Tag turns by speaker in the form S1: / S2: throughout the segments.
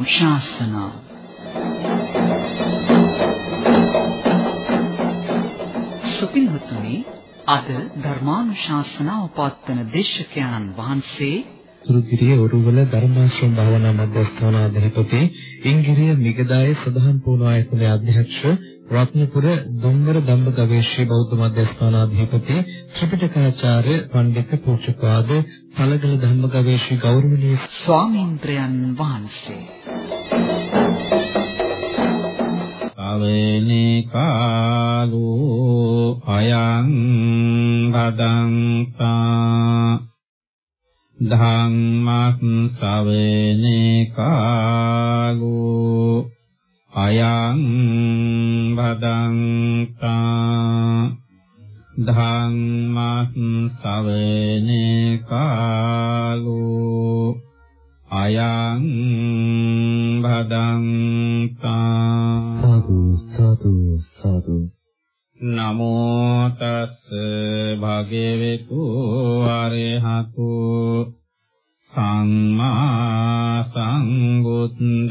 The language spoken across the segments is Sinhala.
S1: ධර්මානුශාසනා සුපින්වතුනි අද ධර්මානුශාසනාව පවත්වන දේශකයන්න් වහන්සේ
S2: සුරුගිරිය ඔරුවල ධර්මාශ්‍රම භාවනා මධ්‍යස්ථානාධිපති ඉංගිරිය මිගදායේ සදහම් පූර්වායතනයේ අධ්‍යක්ෂ රත්නපුර දුම්බර ධම්ම ගවේෂී බෞද්ධ මධ්‍යස්ථානාධිපති ත්‍රිපිටකාචාර්ය පණ්ඩිත පූජ්‍යපාද පළගල ධම්ම ගවේෂී ගෞරවනීය
S1: ස්වාමීන්ද්‍රයන් වහන්සේ.
S3: අවේනේ කාලෝ අයං බදන්තා ධම්මස් සවේනේ කාලෝ අයං බදන්තා ධම්මස් සවේනේ කාලෝ අයං බදන්තා
S2: සාදු සාදු සාදු.
S3: නමෝ තස් භගවතු අරහතු සම්මා සංබුද්දන්ස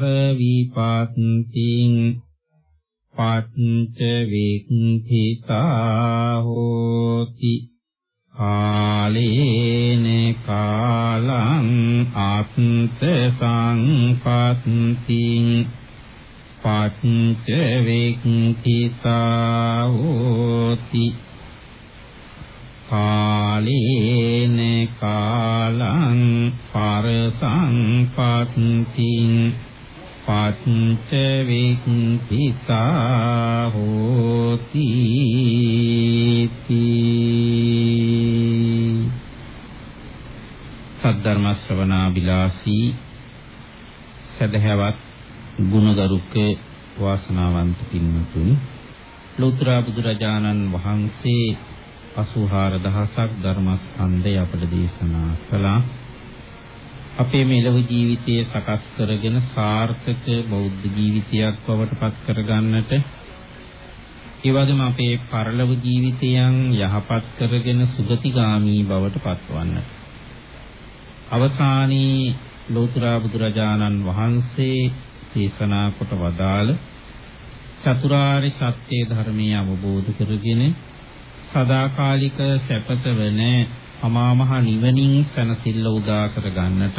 S3: පරවිපත්තිං පච්ච වික්ඛිතා හෝති කාලේන කාලං අත්ත සංපත්තිං පච්ච වික්ඛිතා හෝති කාලේන කාලං පරසංපත්තිං පච්ච වික්ඛිතා හෝති සද්ධර්ම ශ්‍රවණා බිලාසී සදහැවත් ගුණගරුක වාසනාවන්ත පින්වතුන් ලෝතර බුදුරජාණන් වහන්සේ 84000ක් ධර්මස්කන්ධය අපට දේශනා කළා. අපේ මෙලොව ජීවිතය සකස් කරගෙන සාර්ථක බෞද්ධ ජීවිතයක් බවට පත් කරගන්නට ඒ වගේම අපේ පරලොව ජීවිතයන් යහපත් කරගෙන සුගතිගාමි බවට පත්වන්නට අවසානයේ ලෝතර බුදුරජාණන් වහන්සේ දේශනා කොට වදාළ චතුරාර්ය සත්‍ය ධර්මයේ අවබෝධ කරගෙන සදාකාලික සැපත වන අමා මහ නිවනින් සැනසෙල්ල උදා කර ගන්නටත්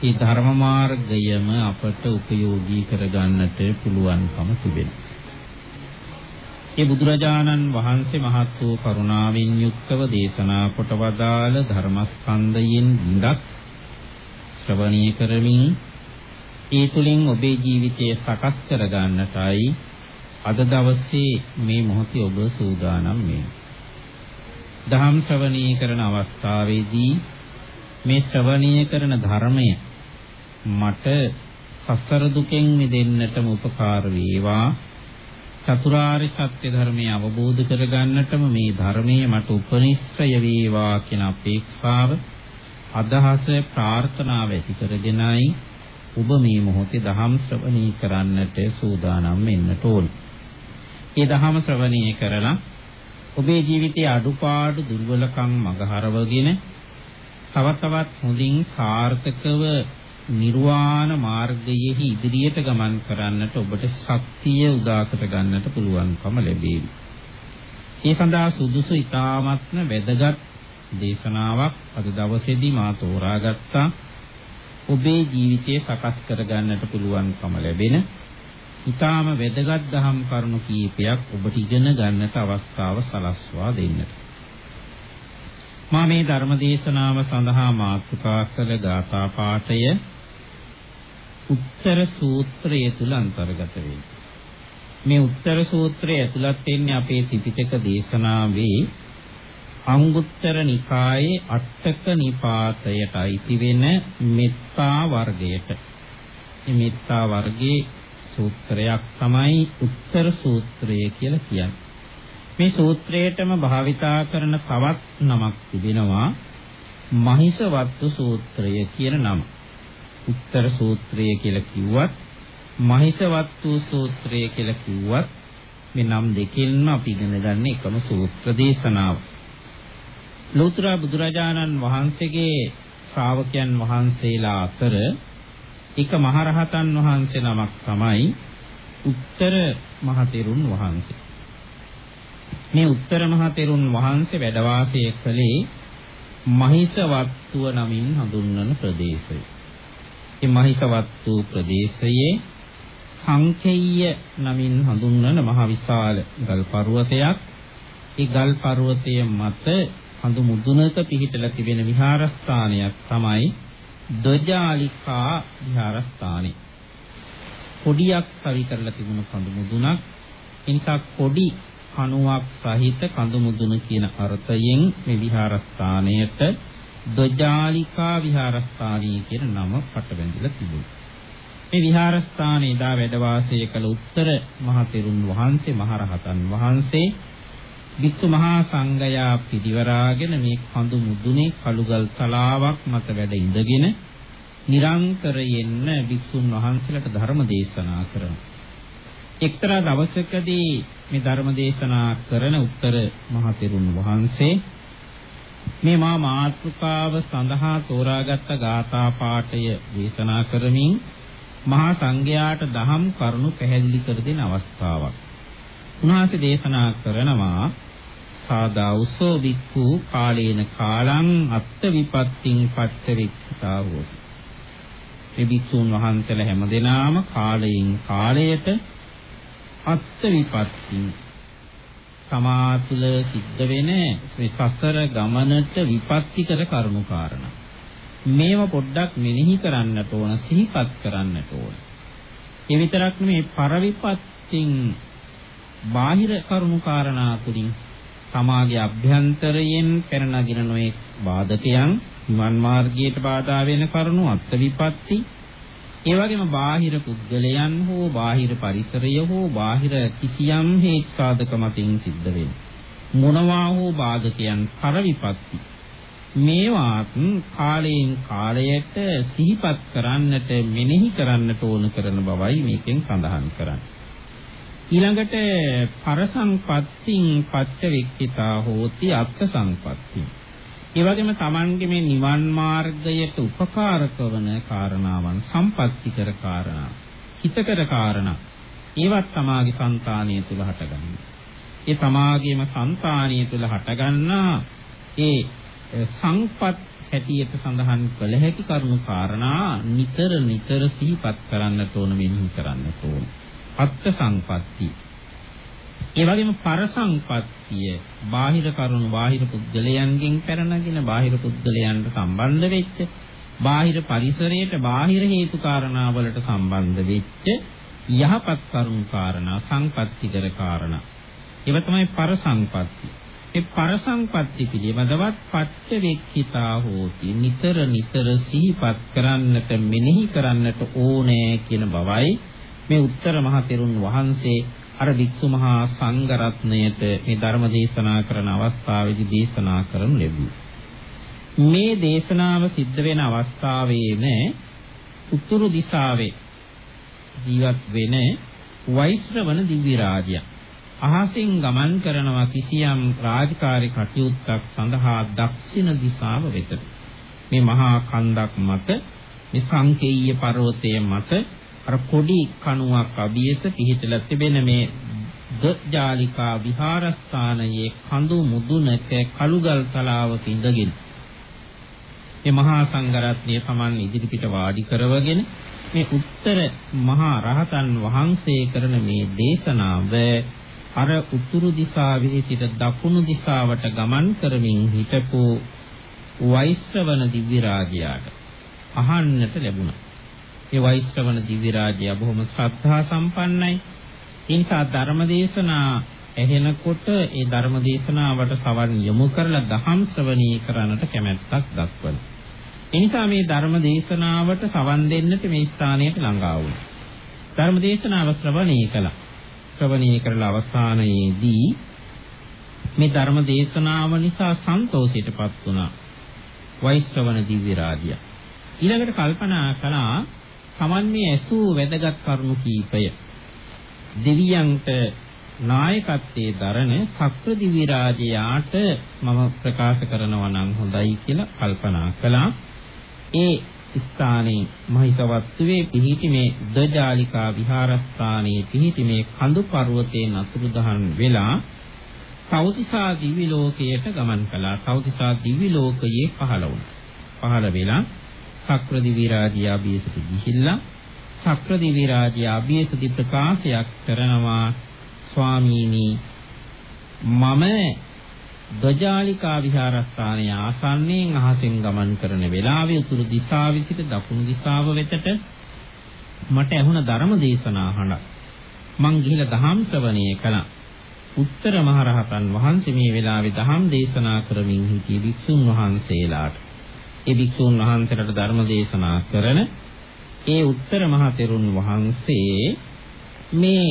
S3: මේ ධර්ම මාර්ගයම අපට උපයෝගී කර ගන්නට පුළුවන්කම තිබෙනවා. ඒ බුදුරජාණන් වහන්සේ මහත් වූ කරුණාවෙන් යුක්තව දේශනා කොට වදාළ ධර්මස්කන්ධයෙන් බිඳක් ශ්‍රවණීය කරමින් ඒ තුලින් ඔබේ ජීවිතය සකස් කර ගන්නටයි අද දවසේ මේ මොහොතේ ඔබ සූදානම් වෙන්නේ. දහම් ශ්‍රවණීය කරන අවස්ථාවේදී මේ ශ්‍රවණීය කරන ධර්මය මට සසර දුකෙන් මිදෙන්නටම උපකාර වේවා චතුරාර්ය සත්‍ය ධර්මය අවබෝධ කරගන්නටම මේ ධර්මයේ මට උපනිශ්‍රය වේවා කියන අපේක්ෂාව අදහස ප්‍රාර්ථනාව ඇති කරගෙනයි ඔබ මේ මොහොතේ දහම් ශ්‍රවණී කරන්නට සූදානම් වෙන්නට ඕන. මේ දහම ශ්‍රවණී කරලා ඔබේ ජීවිතයේ අඩුපාඩු දුර්වලකම් මගහරවගෙන තව තවත් හොඳින් සාර්ථකව නිර්වාණ මාර්ගයෙහි ඉදිරියට ගමන් කරන්නට ඔබට ශක්තිය උදා කර ගන්නට පුළුවන්කම ලැබේවි. ඒ සඳහා සුදුසු ඊ타මත්ම වැදගත් දේශනාවක් අද දවසේදී මා තෝරාගත්තා. ඔබේ ජීවිතය සකස් කර ගන්නට පුළුවන්කම ලැබෙන ඊටාම වැදගත් දහම් කරුණු කීපයක් ඔබට ඉගෙන ගන්නට අවස්ථාව සලස්වා දෙන්නට. මා මේ ධර්ම දේශනාව සඳහා මාතෘකා කළ ගාථා පාඨය උත්තර සූත්‍රය තුල අන්තර්ගත වේ. මේ උත්තර සූත්‍රය ඇතුළත් වෙන්නේ අපේ ත්‍රිපිටක දේශනාවේ අංගුත්තර නිකායේ අටක නිපාතයට අයිති වෙන මෙත්තා වර්ගයට. මේ මෙත්තා වර්ගයේ සූත්‍රයක් තමයි උත්තර සූත්‍රය කියලා කියන්නේ. මේ සූත්‍රයේටම භාවිතා කරන තවත් නමක් තිබෙනවා මහිසවත්තු සූත්‍රය කියන නම. උත්තර සූත්‍රය කියලා කිව්වත් මහිසවත්තු සූත්‍රය කියලා කිව්වත් මේ නම් දෙකෙන්ම අපි ඉගෙන ගන්න එකම සූත්‍ර දේශනාව. ලෝතර බුදුරජාණන් වහන්සේගේ ශ්‍රාවකයන් වහන්සේලා අතර එක මහරහතන් වහන්සේ නමක් තමයි උත්තර මහතෙරුන් වහන්සේ. මේ උත්තර මහතෙරුන් වහන්සේ වැඩ වාසය කළේ මහිසවත්තුව නමින් හඳුන්වන ප්‍රදේශය. මේ මහිසවත්තු ප්‍රදේශයේ සංකේය නමින් හඳුන්වන මහ විශාල ගල් පර්වතයක්. ඒ ගල් පර්වතය මත හඳු මුදුනක පිහිටලා තිබෙන විහාරස්ථානයක් තමයි දොජාලිකා විහාරස්ථානය. කොඩියක් සවි කරලා තිබුණු කඳු මුදුනක්. ඒ නිසා කොඩි කණුවක් සහිත කඳු මුදුන කියන අර්ථයෙන් මේ විහාරස්ථානයට දොජාලිකා විහාරස්ථානීය කියන නම පටබැඳිලා තිබුණා. මේ විහාරස්ථානයේ දා වැඩ වාසය කළ උත්තර මහතෙරුන් වහන්සේ මහරහතන් වහන්සේ වික්ෂු මහා සංඝයා පිරිවරාගෙන මේ කඳු මුදුනේ කළුගල් තලාවක් මත වැඩ ඉඳගෙන නිරන්තරයෙන්ම වික්ෂුන් වහන්සේලාට ධර්ම දේශනා කරනවා. එක්තරා දවසකදී මේ ධර්ම දේශනා කරන උත්තර මහතෙරුන් වහන්සේ මේ මා මාතෘකාව සඳහා තෝරාගත් ගාථා පාඨය දේශනා කරමින් මහා සංඝයාට දහම් කරුණු පැහැදිලි කර දෙන අවස්ථාවක්. උන්වහන්සේ දේශනා කරනවා සාදා උසෝ වික්ඛු කාලේන කාලං අත්ත විපත්තිං පච්චවික්ඛතා හෝති. මේ වික්ෂුන් වහන්සේලා හැමදෙනාම කාලයෙන් කාලයට අත්ත විපත්ති සමාතුල සිද්ධ වෙන මේ සසර ගමනට විපත්තිකර කරුණු කාරණා. මේව පොඩ්ඩක් මෙනෙහි කරන්නට ඕන සිහිපත් කරන්නට ඕන. ඒ විතරක් නෙමේ පරවිපත්තින් බාහිර කරුණු කාරණා තුලින් සමාගයේ අභ්‍යන්තරයෙන් පෙරනගින නොයේ බාධකයන් නිවන් මාර්ගයට බාධා වෙන කරුණු අත්ත විපත්ති ඒ වගේම බාහිර පුද්ගලයන් හෝ බාහිර පරිසරය හෝ බාහිර කිසියම් හේතු සාධක මතින් සිද්ධ වෙන මොනවා හෝ බාධකයන් පරිවිපත්ති මේවාත් කාලයෙන් කාලයට සිහිපත් කරන්නට මෙනෙහි කරන්නට ඕන කරන බවයි මේකෙන් සඳහන් කරන්නේ. ඊළඟට පරසම්පත්තිං පච්ච වික්කිතා හෝති අත්ථ සම්පත්තිං. ඒ වගේම Tamange මේ නිවන් මාර්ගයට උපකාරක වන කාරණාවන් සම්පත්‍ති කර කාරණා, හිතකර කාරණා ඒවත් තමාගේ సంతානිය තුල හටගන්න. ඒ තමාගේම సంతානිය තුල හටගන්නා ඒ සංපත් හැටියට සඳහන් කළ හැකි කරුණු කාරණා නිතර නිතර සිහිපත් කරන්නට ඕන මෙනෙහි කරන්නට ඕන. අත්ත් සංපatti ඒ වගේම පරසංපත්තිය බාහිර කරුණු බාහිර පුද්ගලයන්ගෙන් පැනනගෙන බාහිර පුද්ගලයන්ට සම්බන්ධ වෙච්ච බාහිර පරිසරයට බාහිර හේතු කාරණා වලට සම්බන්ධ වෙච්ච යහපත් කරුණු කාරණා සංපත්තිකර කාරණා. ඒව තමයි පරසංපත්ති ඒ පරසංපත්ති පිළිබඳවත් පච්ච වෙක්කිතා හෝති. නිතර නිතර සිහිපත් කරන්නට මෙනෙහි කරන්නට ඕනෑ කියන බවයි මේ උත්තර මහ තෙරුන් වහන්සේ අර වික්ෂු මහා සංඝ රත්නයට මේ ධර්ම දේශනා කරන අවස්ථාවේදී දේශනා කරනු ලැබුවා. මේ දේශනාව සිද්ධ වෙන අවස්ථාවේම උතුරු දිශාවේ ජීවත් වෙන වෛශ්‍රවණ දිව්‍ය රාජයා අහසින් ගමන් කරනවා කිසියම් රාජකාරී කටයුත්තක් සඳහා දක්ෂිණ දිශාව වෙතට. මේ මහා කන්දක් මත මේ සංකේය පර්වතයේ මත අර පොඩි කණුවක් අභියස පිහිටලා තිබෙන මේ දජාලිකා විහාරස්ථානයේ කඳු මුදුනක කළුගල් තලාවක ඉඳගෙන මේ මහා සංඝරත්නය Taman ඉදිරිපිට වාඩි කරවගෙන මේ උත්තර මහා රහතන් වහන්සේ කරන මේ දේශනාව අර උතුරු දිශාවෙහි සිට දකුණු දිශාවට ගමන් කරමින් හිටපු වෛශ්‍රවණ දිව්‍ය රාජයාට අහන්නට ලැබුණා. ඒ වෛශ්‍රවණ දිව්‍ය රාජයා බොහොම ශ්‍රද්ධා සම්පන්නයි. ඒ නිසා ධර්මදේශනා ඇහෙනකොට ඒ ධර්මදේශනාවට සවන් යොමු කරලා දහම් ශ්‍රවණී කරන්නට කැමැත්තක් දක්වනවා. ඒ නිසා මේ ධර්මදේශනාවට සවන් දෙන්නට මේ ස්ථානයට ළඟා වුණා. ධර්මදේශනාව ශ්‍රවණී කළා. ශ්‍රවණී කරලා අවසානයේදී මේ ධර්ම දේශනාව නිසා සන්තෝෂයටපත් වුණා වෛශ්‍රවණ දිව්‍ය රාජ්‍ය. ඊළඟට කල්පනා කළා තමන්නේ ඇසූ වැදගත් කරුණු කීපය දෙවියන්ට නායකත්වයේ දරන සක්‍ර දිව්‍ය රාජයාට මම ප්‍රකාශ කරනවා නම් හොඳයි කියලා කල්පනා කළා. ඒ ස්ථානයේ මහිසවත්තුවේ පිහිටි මේ දජාලිකා විහාරස්ථානයේ පිහිටි මේ කඳු පර්වතයේ නතුරුදහන් වෙලා තවතිසා දිවි ලෝකයට ගමන් කළා. තවතිසා දිවි ලෝකයේ පහළ වුණා. පහළ වෙලා සක්‍ර දිවි රාජ්‍ය අභියසට ගිහිල්ලා සක්‍ර දිවි රාජ්‍ය අභියසති ප්‍රකාශයක් කරනවා ස්වාමීනි. මම දජාලිකා විහාරස්ථානයේ ආසන්නයෙන් අහසෙන් ගමන් කරන වෙලාවේ උතුරු දිශාව සිට දකුණු දිශාව වෙතට මට ඇහුණ ධර්ම දේශනා අහන මං ගිහිලා දහම් ශ්‍රවණය කළා. උත්තර මහරහතන් වහන්සේ මේ වෙලාවේ දහම් දේශනා කරමින් සිටි වික්ෂුන් වහන්සේලාට. ඒ වික්ෂුන් වහන්සේලාට ධර්ම දේශනා කරන ඒ උත්තර මහ තෙරුන් වහන්සේ මේ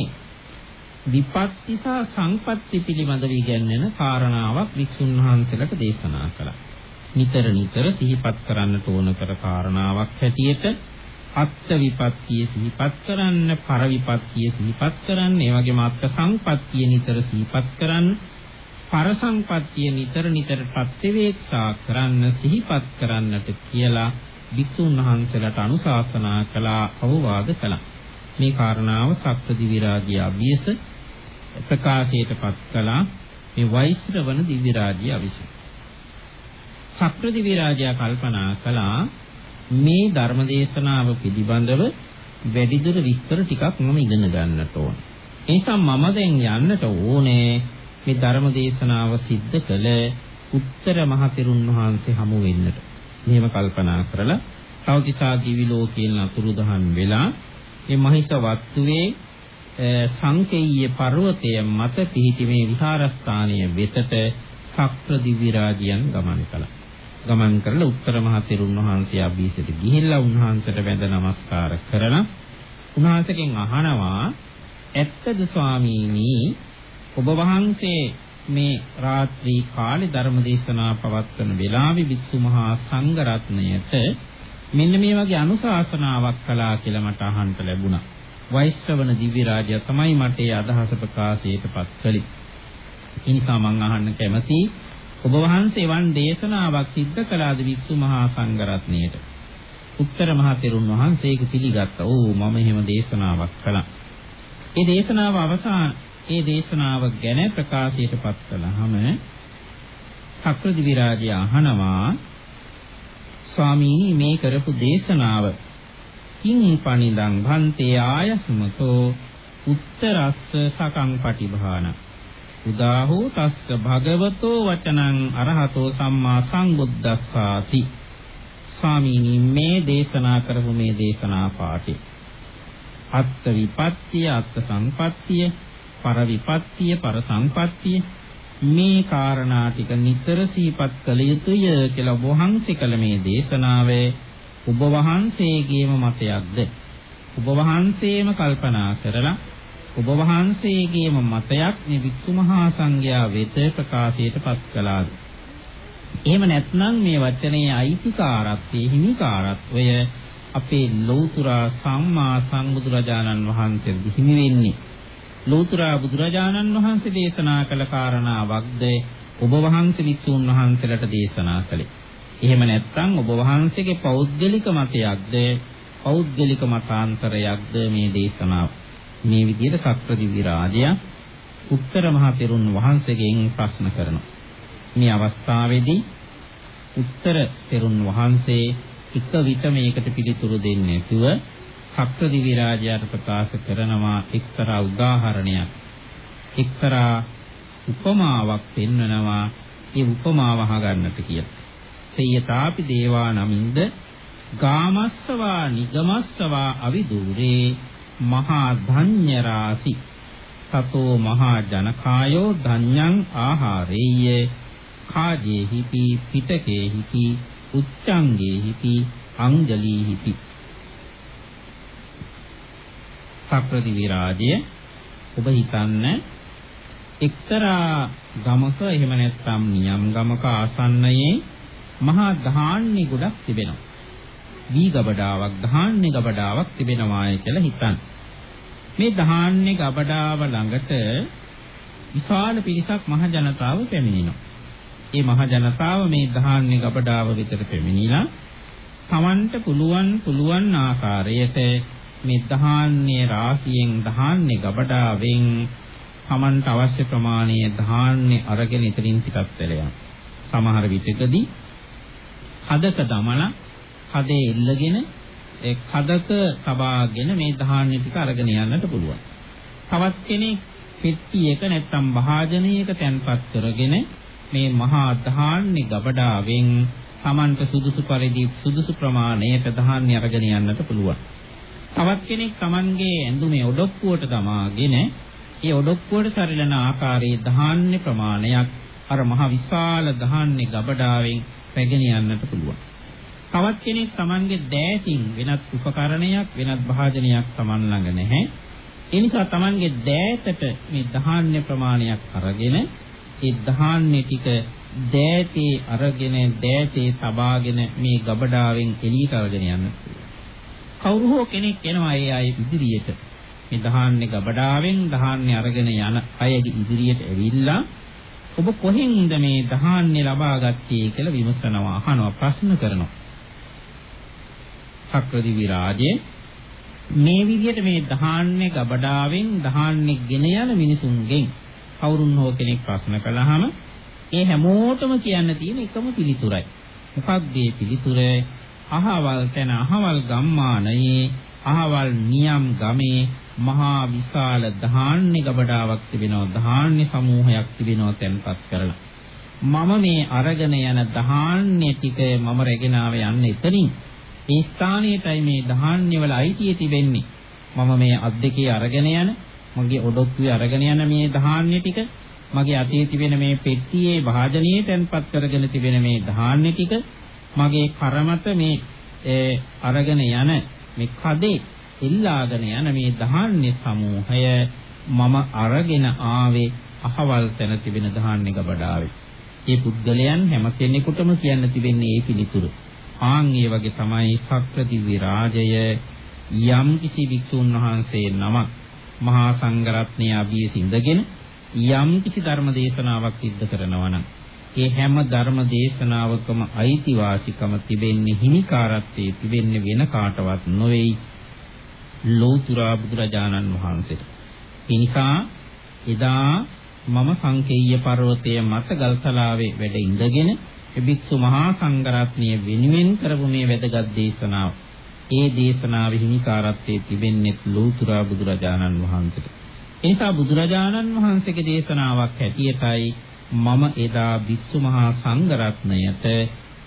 S3: විපත්ති සහ සංපත්ති පිළිබඳව ඉගැන්වෙන කාරණාවක් වික්ෂුන් වහන්සේලාට දේශනා කළා. නිතර නිතර සිහිපත් කරන්නට ඕන කර කාරණාවක් හැටියට අත්ත් විපත්තිය සිහිපත් කරන්න, පර විපත්තිය සිහිපත් කරන්න, ඒ වගේම අත්ත් සංපත්තිය නිතර සිහිපත් කරන්න, පර සංපත්තිය නිතර නිතර ප්‍රත්‍යවේක්ෂා කරන්න, සිහිපත් කරන්නට කියලා වික්ෂුන් වහන්සේලාට අනුශාසනා කළා, අවවාද කළා. මේ කාරණාව සප්තදිවි රාජ්‍ය අභියස ප්‍රකාශයටපත් කළා මේ වෛශ්‍රවණ දිව්‍ය රාජ්‍ය අවිසින්. සක්‍ර දිව්‍ය රාජයා කල්පනා කළා මේ ධර්මදේශනාව පිළිබඳව වැඩිදුර විස්තර ටිකක් මම ඉගෙන ගන්නට ඕන. ඒ නිසා මම දැන් යන්නට ඕනේ මේ ධර්මදේශනාව සිද්ධ කළ උත්තර මහතෙරුන් වහන්සේ හමු වෙන්නට. මෙහෙම කල්පනා කරලා තවතිසා දිවි ලෝකයෙන් අතුරුදහන් වෙලා මේ මහිත වත්තුවේ සංකේය පර්වතය මත පිහිටි මේ විහාරස්ථානය වෙතට සක්‍ර දිව්‍ය රාජ්‍යයන් ගමන් කළා. ගමන් කරලා උත්තර මහ තෙරුන් වහන්සේ අභීසයට ගිහිල්ලා උන්වහන්සේට වැඳ නමස්කාර කරලා උන්වහන්සේගෙන් අහනවා ඇත්තද ස්වාමීනි ඔබ වහන්සේ මේ රාත්‍රී කාලේ ධර්ම දේශනා පවත්වන වෙලාවේ විසු මහා සංඝ රත්නයට මෙන්න මේ වගේ අනුශාසනාවක් කළා කියලා මට අහන්න ලැබුණා. වෛශ්‍රවණ දිව්‍ය රාජයා තමයි මට ඒ අදහස ප්‍රකාශයටපත් කළේ. ඒ නිසා මම අහන්න කැමතියි ඔබ වහන්සේ වන් දේශනාවක් සිද්ධ කළාද වික්ෂු මහා සංඝරත්නයට? උත්තර මහ තෙරුන් වහන්සේ ඒක පිළිගත්තා. "ඕ මම එහෙම දේශනාවක් කළා." ඒ දේශනාව අවසාන ඒ දේශනාව ගැන ප්‍රකාශයටපත් කළාම සක්‍ර දිවි රාජයා අහනවා ස්වාමීනි මේ කරපු දේශනාව කිං පනිදං භන්තේ ආයස්මතෝ උත්තරස්ස සකං පටිභාන. උදාහෝ තස්ස භගවතෝ වචනං අරහතෝ සම්මා සංබුද්දස්සාති ස්වාමීනි මේ දේශනා කරපු මේ දේශනා පාඨය අත්ත් විපත්තිය අත්ත් සංපත්තිය පර විපත්තිය පර සංපත්තිය මේ කාරණා ටික නිතර සිහිපත් කළ යුතුය කියලා වහන්සේ කළ මේ දේශනාවේ ඔබ වහන්සේගේම මතයක්ද? ඔබ වහන්සේම කල්පනා කරලා ඔබ වහන්සේගේම මතයක් මේ වික්ෂු මහා සංඝයා වෙත ප්‍රකාශයටපත් කළාද? එහෙම නැත්නම් මේ වචනේ අයිතිකාරත්වයේ හිමිකාරත්වය අපේ ලෞතර සම්මා සම්බුදුරජාණන් වහන්සේට හිමි වෙන්නේ. ලෞතර බුදුරජාණන් වහන්සේ දේශනා කළ කාරණාවක්ද ඔබ වහන්සේ වික්ෂුන් වහන්සේලාට දේශනා කළේ. එහෙම නැත්නම් ඔබ වහන්සේගේ පෞද්ගලික මතයක්ද පෞද්ගලික මතාන්තරයක්ද මේ දේශනාව. මේ විදිහට සත්‍වදිවි රාජයා උත්තර මහ තෙරුන් වහන්සේගෙන් ප්‍රශ්න කරනවා. මේ අවස්ථාවේදී උත්තර තෙරුන් වහන්සේ එක විට මේකට පිළිතුරු දෙන්නේ නැතුව සක්‍රදිවි රාජයාට ප්‍රකාශ කරනවා එක්තරා උදාහරණයක්. එක්තරා උපමාවක් පෙන්වනවා ඒ උපමාව අහගන්නට කියලා. සේයතාපි දේවා නමින්ද ගාමස්සවා නිගමස්සවා අවිදූරේ මහා ධඤ්ඤ රාසි. සතෝ මහා ජනකායෝ ධඤ්ඤං ආහාරේය. කාජේහිපි පිටකේහිපි උච්ඡංගේහිපි අංජලීහිපි. සක්‍රති විරාජය ඔබ හිතන්න එක්තරා ගමක එහෙම නැත්නම් නියම් ගමක ආසන්නයේ මහා ධාන්‍ය ගොඩක් තිබෙනවා. වී ගබඩාවක් ධාන්‍ය ගබඩාවක් තිබෙනවාය කියලා හිතන්න. මේ ධාන්‍ය ගබඩාව ළඟට විශාල පිරිසක් මහ ජනතාව පැමිණෙනවා. ඒ මහ ජනතාව මේ ධාන්‍ය ගබඩාව විතර පැමිණිලා Tamanට පුළුවන් පුළුවන් ආකාරයට මේ ධාන්‍ය රාශියෙන් ධාන්‍ය ගබඩාවෙන් Tamanට අවශ්‍ය ප්‍රමාණයේ ධාන්‍ය අරගෙන ඉතින් පිටත් වෙලා සමහර විටකදී හදක දමලා හදේ එල්ලගෙන ඒ කදක තබාගෙන මේ ධාන්‍ය ටික අරගෙන යන්නට පුළුවන්. තවත් කෙනෙක් පෙට්ටියක නැත්නම් භාජනයක තැන්පත් කරගෙන මේ මහා ධාන්‍ය ගබඩාවෙන් Tamanට සුදුසු පරිදි සුදුසු ප්‍රමාණයට ධාන්‍ය අරගෙන යන්නට පුළුවන්. තවත් කෙනෙක් Tamanගේ ඇඳුමේ ඔඩොක්කුවට දමාගෙන ඒ ඔඩොක්කුවට සරිලන ආකාරයේ ධාන්‍ය ප්‍රමාණයක් අර මහ විශාල ධාන්‍ය ගබඩාවෙන් රැගෙන යන්නට පුළුවන්. තවත් කෙනෙක් Tamanගේ දෑතින් වෙනත් උපකරණයක් වෙනත් භාජනයක් Taman ළඟ නැහැ. ඒ නිසා Tamanගේ දෑතට මේ ධාන්‍ය ප්‍රමාණයක් අරගෙන ඒ ධාන්‍ය ටික දෑතේ අරගෙන දෑතේ තබාගෙන මේ ගබඩාවෙන් එළියට අරගෙන යන්න. කවුරු හෝ කෙනෙක් එනවා ඒ අය ඉදිරියට. මේ ධාන්‍ය ගබඩාවෙන් ධාන්‍ය අරගෙන යන අයගේ ඉදිරියට ඇවිල්ලා ඔබ කොහෙන්ද මේ ධාන්‍ය ලබා ගත්තේ කියලා විමසනවා අහනවා ප්‍රශ්න කරනවා. සක්‍රදිවි රාජේ මේ විදිහට මේ ධාන්‍ය ගබඩාවෙන් ධාන්‍ය ගෙන යන මිනිසුන්ගෙන් කවුරුන් හෝ කෙනෙක් ප්‍රශ්න කළාම ඒ හැමෝටම කියන්න තියෙන එකම පිළිතුරයි. මොකක්ද මේ පිළිතුර? අහවල් තැන අහවල් ගම්මානයේ අහවල් නියම් ගමේ මහා විශාල ධාන්‍ය ගබඩාවක් තිබෙනවා ධාන්‍ය සමූහයක් තිබෙනවා තැන්පත් කරලා. මම මේ අරගෙන යන ධාන්‍ය ටික මම රැගෙන ආව යන්න එතනින්. ඒ ස්ථානයටයි මේ ධාන්‍ය වල අයිතිය තිබෙන්නේ. මම මේ අත් දෙකේ අරගෙන යන මගේ ඔඩොක්කුවේ අරගෙන යන මේ ධාන්‍ය ටික මගේ අතේ තිබෙන මේ පෙට්ටියේ භාජනයේ තැන්පත් කරගෙන තිබෙන මේ ධාන්‍ය ටික මගේ කරමත මේ අරගෙන යන මේ කදේ එල්ලාගෙන යන මේ ධාන්‍ය සමූහය මම අරගෙන ආවේ අහවල් තැන තිබෙන ධාන්‍ය ගබඩාවේ. මේ පුද්ගලයන් හැම කෙනෙකුටම කියන්න තිබෙන්නේ ඒ පිළිතුරු. ආන් ඒ වගේ තමයි සක්‍රදිවි රාජය යම් කිසි වික්ෂුන් වහන්සේ නමක් මහා සංඝරත්නය අභිය සිඳගෙන යම් කිසි ධර්ම දේශනාවක් සිද්ධ කරනවා නම් ඒ හැම ධර්ම දේශනාවකම අයිතිවාසිකම තිබෙන්නේ හිමිකාරත්වයේ තිබෙන්නේ වෙන කාටවත් නොවේයි ලෝතුරා බුදුරජාණන් වහන්සේට. ඒ නිසා එදා මම සංකේය පර්වතයේ මත ගල්තලාවේ වැඩ ඉඳගෙන එබික්සු මහා සංඝරත්නය වෙනුවෙන් කරපු මේ වැදගත් දේශනාව. ඒ දේශනාවේ හිමිකාරත්වයේ තිබෙන්නේ ලෝතුරා බුදුරජාණන් වහන්සේට. ඒ නිසා බුදුරජාණන් වහන්සේගේ දේශනාවක් හැටියටයි මම එදා වික්ෂු මහා සංඝරත්නයට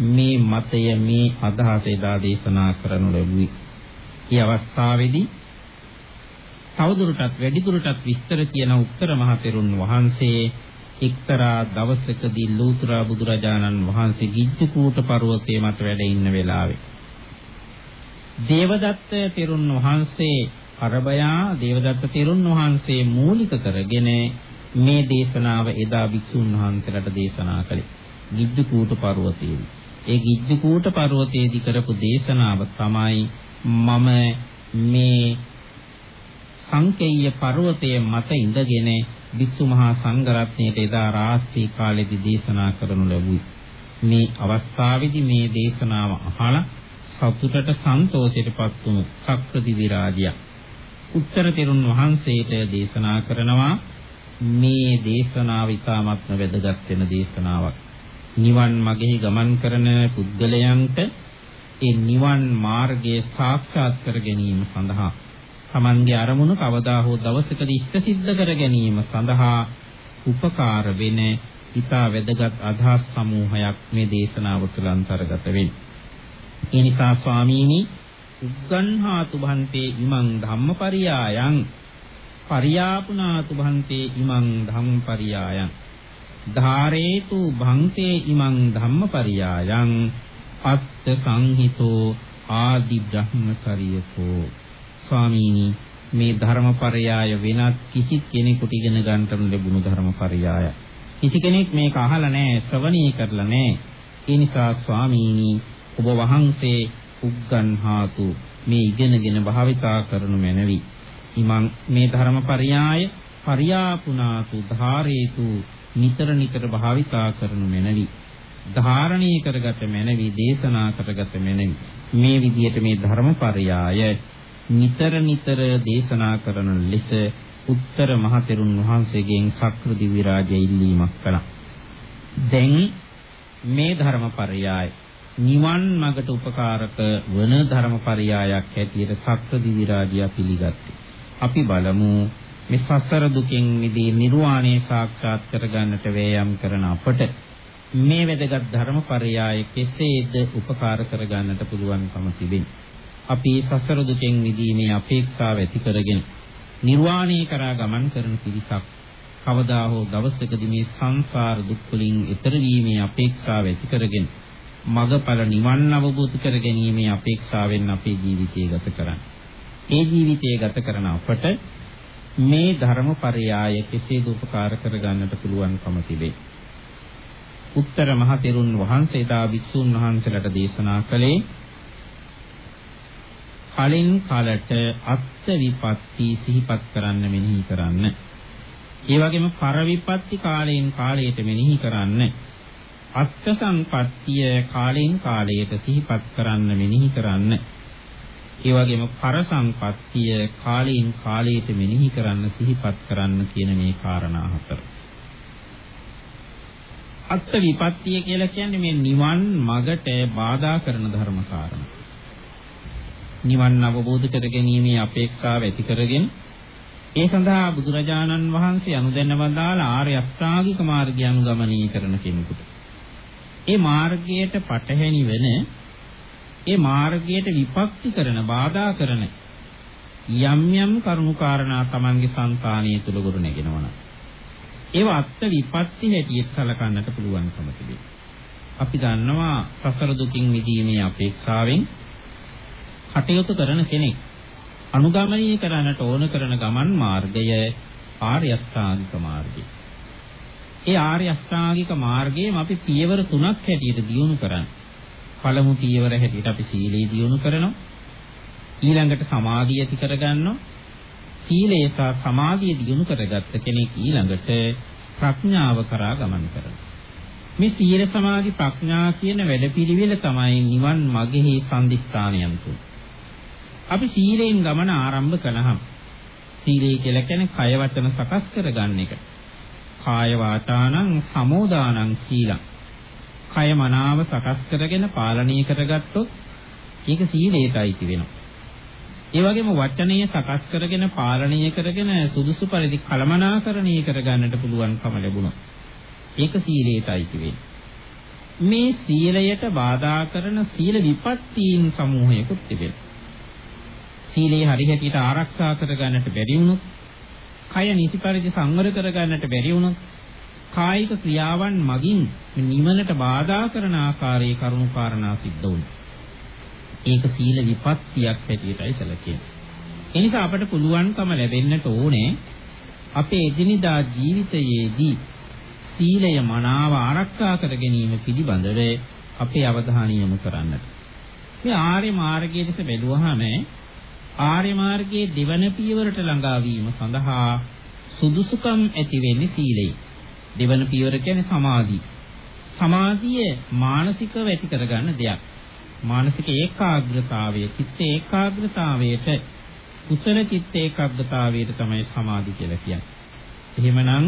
S3: මේ මතය මේ අදහස එදා දේශනා කරනු ලැබුවේ. මේ අවස්ථාවේදී තවදුරටත් වැඩිදුරටත් විස්තර කියන උත්තර මහ තෙරුන් වහන්සේ එක්තරා දවසකදී ලෝතුරා බුදුරජාණන් වහන්සේ ගිජ්ජකූට පර්වතයේ මත වැඩ ඉන්න වෙලාවේ දේවදත්ත තෙරුන් වහන්සේ අරබයා දේවදත්ත තෙරුන් වහන්සේ මූලික කරගෙන මේ දේශනාව එදා භික්ෂුන් වහන්සේලාට දේශනා කළේ ගිජ්ජකූට පර්වතයේදී. ඒ ගිජ්ජකූට පර්වතයේදී කරපු දේශනාව තමයි මම මේ සංකේය පර්වතයේ මත ඉඳගෙන භික්ෂු මහා සංඝරත්නයට එදා රාත්‍රී කාලේදී දේශනා කරනු ලැබුවේ. මේ අවස්ථාවේදී මේ දේශනාව අහලා සතුටට සන්තෝෂයටපත් වුණු සක්‍රදිවි රාජයා උත්තර තෙරුන් වහන්සේට දේශනා කරනවා මේ දේශනාව ඉතාමත්ම වැදගත් වෙන දේශනාවක්. නිවන් මගෙහි ගමන් කරන පුද්ගලයන්ට ඒ නිවන් මාර්ගය සාක්ෂාත් කර ගැනීම සඳහා Tamanගේ අරමුණු කවදා හෝ දවසකදී ඉෂ්ට සිද්ධ කර ගැනීම සඳහා උපකාර වෙන ඊතා වැදගත් අදහස් සමූහයක් මේ දේශනාව තුළ අන්තර්ගත වෙන්නේ. ඒ නිසා ස්වාමීනි උග්ගන්හාතු භන්තේ ඉමං ධම්මපරියායන් පරියාපුනාතු භන්තේ ඉමං ධම්මපරියායන් ධාරේතු භන්තේ ඉමං ධම්මපරියායන් අත්ත සංහිතෝ ආදි බ්‍රහ්මචරියකෝ ස්වාමීනි මේ ධර්මපරයාය වෙනත් කිසි කෙනෙකුට ඉගෙන ගන්නට ලැබුණු ධර්මපරයාය. කිසි කෙනෙක් මේක අහලා නැහැ, ශ්‍රවණී කරලා නැහැ. ඒ නිසා ස්වාමීනි ඔබ වහන්සේ උග්ගන්හාතු මේ ඉගෙනගෙන භාවිතා කරනු මැනවි. ඉමං මේ ධර්මපරයාය පරියාපුනාතු ධාරේතු නිතර නිතර භාවිතා කරනු මැනවි. ධාරණීය කරගත මැනවි දේශනා කරගත මැනවි මේ විදිහට මේ ධර්මපරයාය නිතර නිතර දේශනා කරන ලෙස උත්තර මහතෙරුන් වහන්සේගෙන් සක්‍ර දිවි රාජය ඉල්ලීමක් කළා. දැන් මේ ධර්මපරයය නිවන් මඟට උපකාරක වන ධර්මපරයයක් හැටියට සක්‍ර දිවි රාජය පිළිගත්තේ. අපි බලමු මේ සසර දුකින් මිදී නිර්වාණය සාක්ෂාත් කරගන්නට වෑයම් කරන අපට මේ වැදගත් ධර්මපරයය කෙසේද උපකාර කරගන්නට පුළුවන්කම තිබෙන්නේ. අපි සසර දුකෙන් මිදීමේ අපේක්ෂාව ඇති කරගෙන නිර්වාණය කරා ගමන් කරන පිරිසක් කවදා හෝ දවසකදී මේ සංසාර දුක් වලින් ඈතර වීමේ අපේක්ෂාව ඇති කරගෙන මගඵල නිවන් අවබෝධ කර ගැනීමේ අපේක්ෂාවෙන් අපේ ජීවිතය ගත කරන්නේ. ඒ ජීවිතය ගත කරන අපට මේ ධර්මපරයාය කෙසේද උපකාර කර ගන්නට පුළුවන්කම තිබේ. උත්තර මහ තෙරුන් වහන්සේ දා වික්ෂුන් වහන්සේලාට දේශනා කළේ කලින් කලට අත්ත් විපත්ති සිහිපත් කරන්න මෙනෙහි කරන්න. ඒ වගේම පර විපත්ති කාලයෙන් කාලයට මෙනෙහි කරන්න. අත්ත් සංපත්තිය කාලයෙන් කාලයට සිහිපත් කරන්න මෙනෙහි කරන්න. ඒ වගේම පර සංපත්තිය කාලයෙන් කාලයට මෙනෙහි කරන්න සිහිපත් කරන්න කියන මේ කාරණා හතර. අත්ත් විපත්තිය කියලා කියන්නේ මේ නිවන් මගට බාධා කරන ධර්ම කාරණා. නිවන් අවබෝධ කර ගැනීමේ අපේක්ෂාව ඇති කරගෙන ඒ සඳහා බුදුරජාණන් වහන්සේ අනුදැන වදාළ ආර්ය අෂ්ටාංගික මාර්ගය අනුගමනය කරන කෙනෙකුට ඒ මාර්ගයට පටහැනි වෙන ඒ මාර්ගයට විපක්ති කරන බාධා කරන යම් යම් කරුණාකාරණා Tamange సంతානිය තුල ගොඩ නැගෙනවනම් ඒව අත්ත විපත්ති හැටියට සලකන්නට පුළුවන්කම තිබේ. අපි දන්නවා සසර දුකින් මිදීමේ අපේක්ෂාවෙන් කටයුතු කරන කෙනෙක් අනුගමනය කරන්නට ඕන කරන ගමන් මාර්ගය ආර්ය අෂ්ටාංගික මාර්ගය. ඒ ආර්ය අෂ්ටාංගික මාර්ගයේම අපි පියවර තුනක් හැටියට දියුණු කරන්නේ. පළමු පියවර හැටියට අපි සීලය දියුණු කරනවා. ඊළඟට සමාධිය ඇති කරගන්නවා. සීලය සහ සමාධිය දියුණු කරගත්ත කෙනෙක් ඊළඟට ප්‍රඥාව කරා ගමන් කරනවා. මේ සීල සමාධි ප්‍රඥා කියන වැඩපිළිවෙල තමයි නිවන් මගෙහි සම්දිස්ථානයන් තුන. අපි සීලයෙන් ගමන ආරම්භ කළහම සීලය කියලා කියන්නේ කය වචන සකස් කරගන්න එක. කාය වාචානං සමෝදානං සීලං. කය මනාව සකස් කරගෙන පාලනය කරගත්තොත් ඒක සීලයටයි වෙනවා. ඒ වගේම වචනය සකස් කරගෙන පාලනය කරගෙන සුදුසු පරිදි කලමනාකරණය කරගන්නට පුළුවන්කම ලැබුණොත් ඒක සීලයටයි වෙන්නේ. මේ සීලයට බාධා කරන සීල විපත්තීන් සමූහයකුත් තිබෙනවා. සීලේ හරි හැටියට ආරක්ෂා කරගන්නට බැරි වුණොත්, කය නිසි පරිදි සංවර කරගන්නට බැරි වුණොත්, කායික ක්‍රියාවන් මගින් නිවනට බාධා කරන ආකාරයේ කරුණු කාරණා සිද්ධ වුණා. ඒක සීල විපත්තියක් හැටියටයි සැලකෙන්නේ. ඒ නිසා අපට පුළුවන්කම ලැබෙන්නට ඕනේ අපේ එදිනදා ජීවිතයේදී සීලය මනාව ආරක්ෂා කර ගැනීම පිළිබඳව අපේ අවධානය යොමු කරන්නට. මේ ආර්ය මාර්ගයේ දෙස බැලුවහම ආර්ය මාර්ගයේ දෙවන පියවරට ළඟා වීම සඳහා සුදුසුකම් ඇති වෙන්නේ සීලයි. දෙවන පියවර කියන්නේ සමාධිය. සමාධිය මානසිකව ඇති කරගන්න දෙයක්. මානසික ඒකාග්‍රතාවය, චිත්ත ඒකාග්‍රතාවයට කුසල චිත්ත ඒකාග්‍රතාවයට තමයි සමාධි කියලා කියන්නේ. එහෙමනම්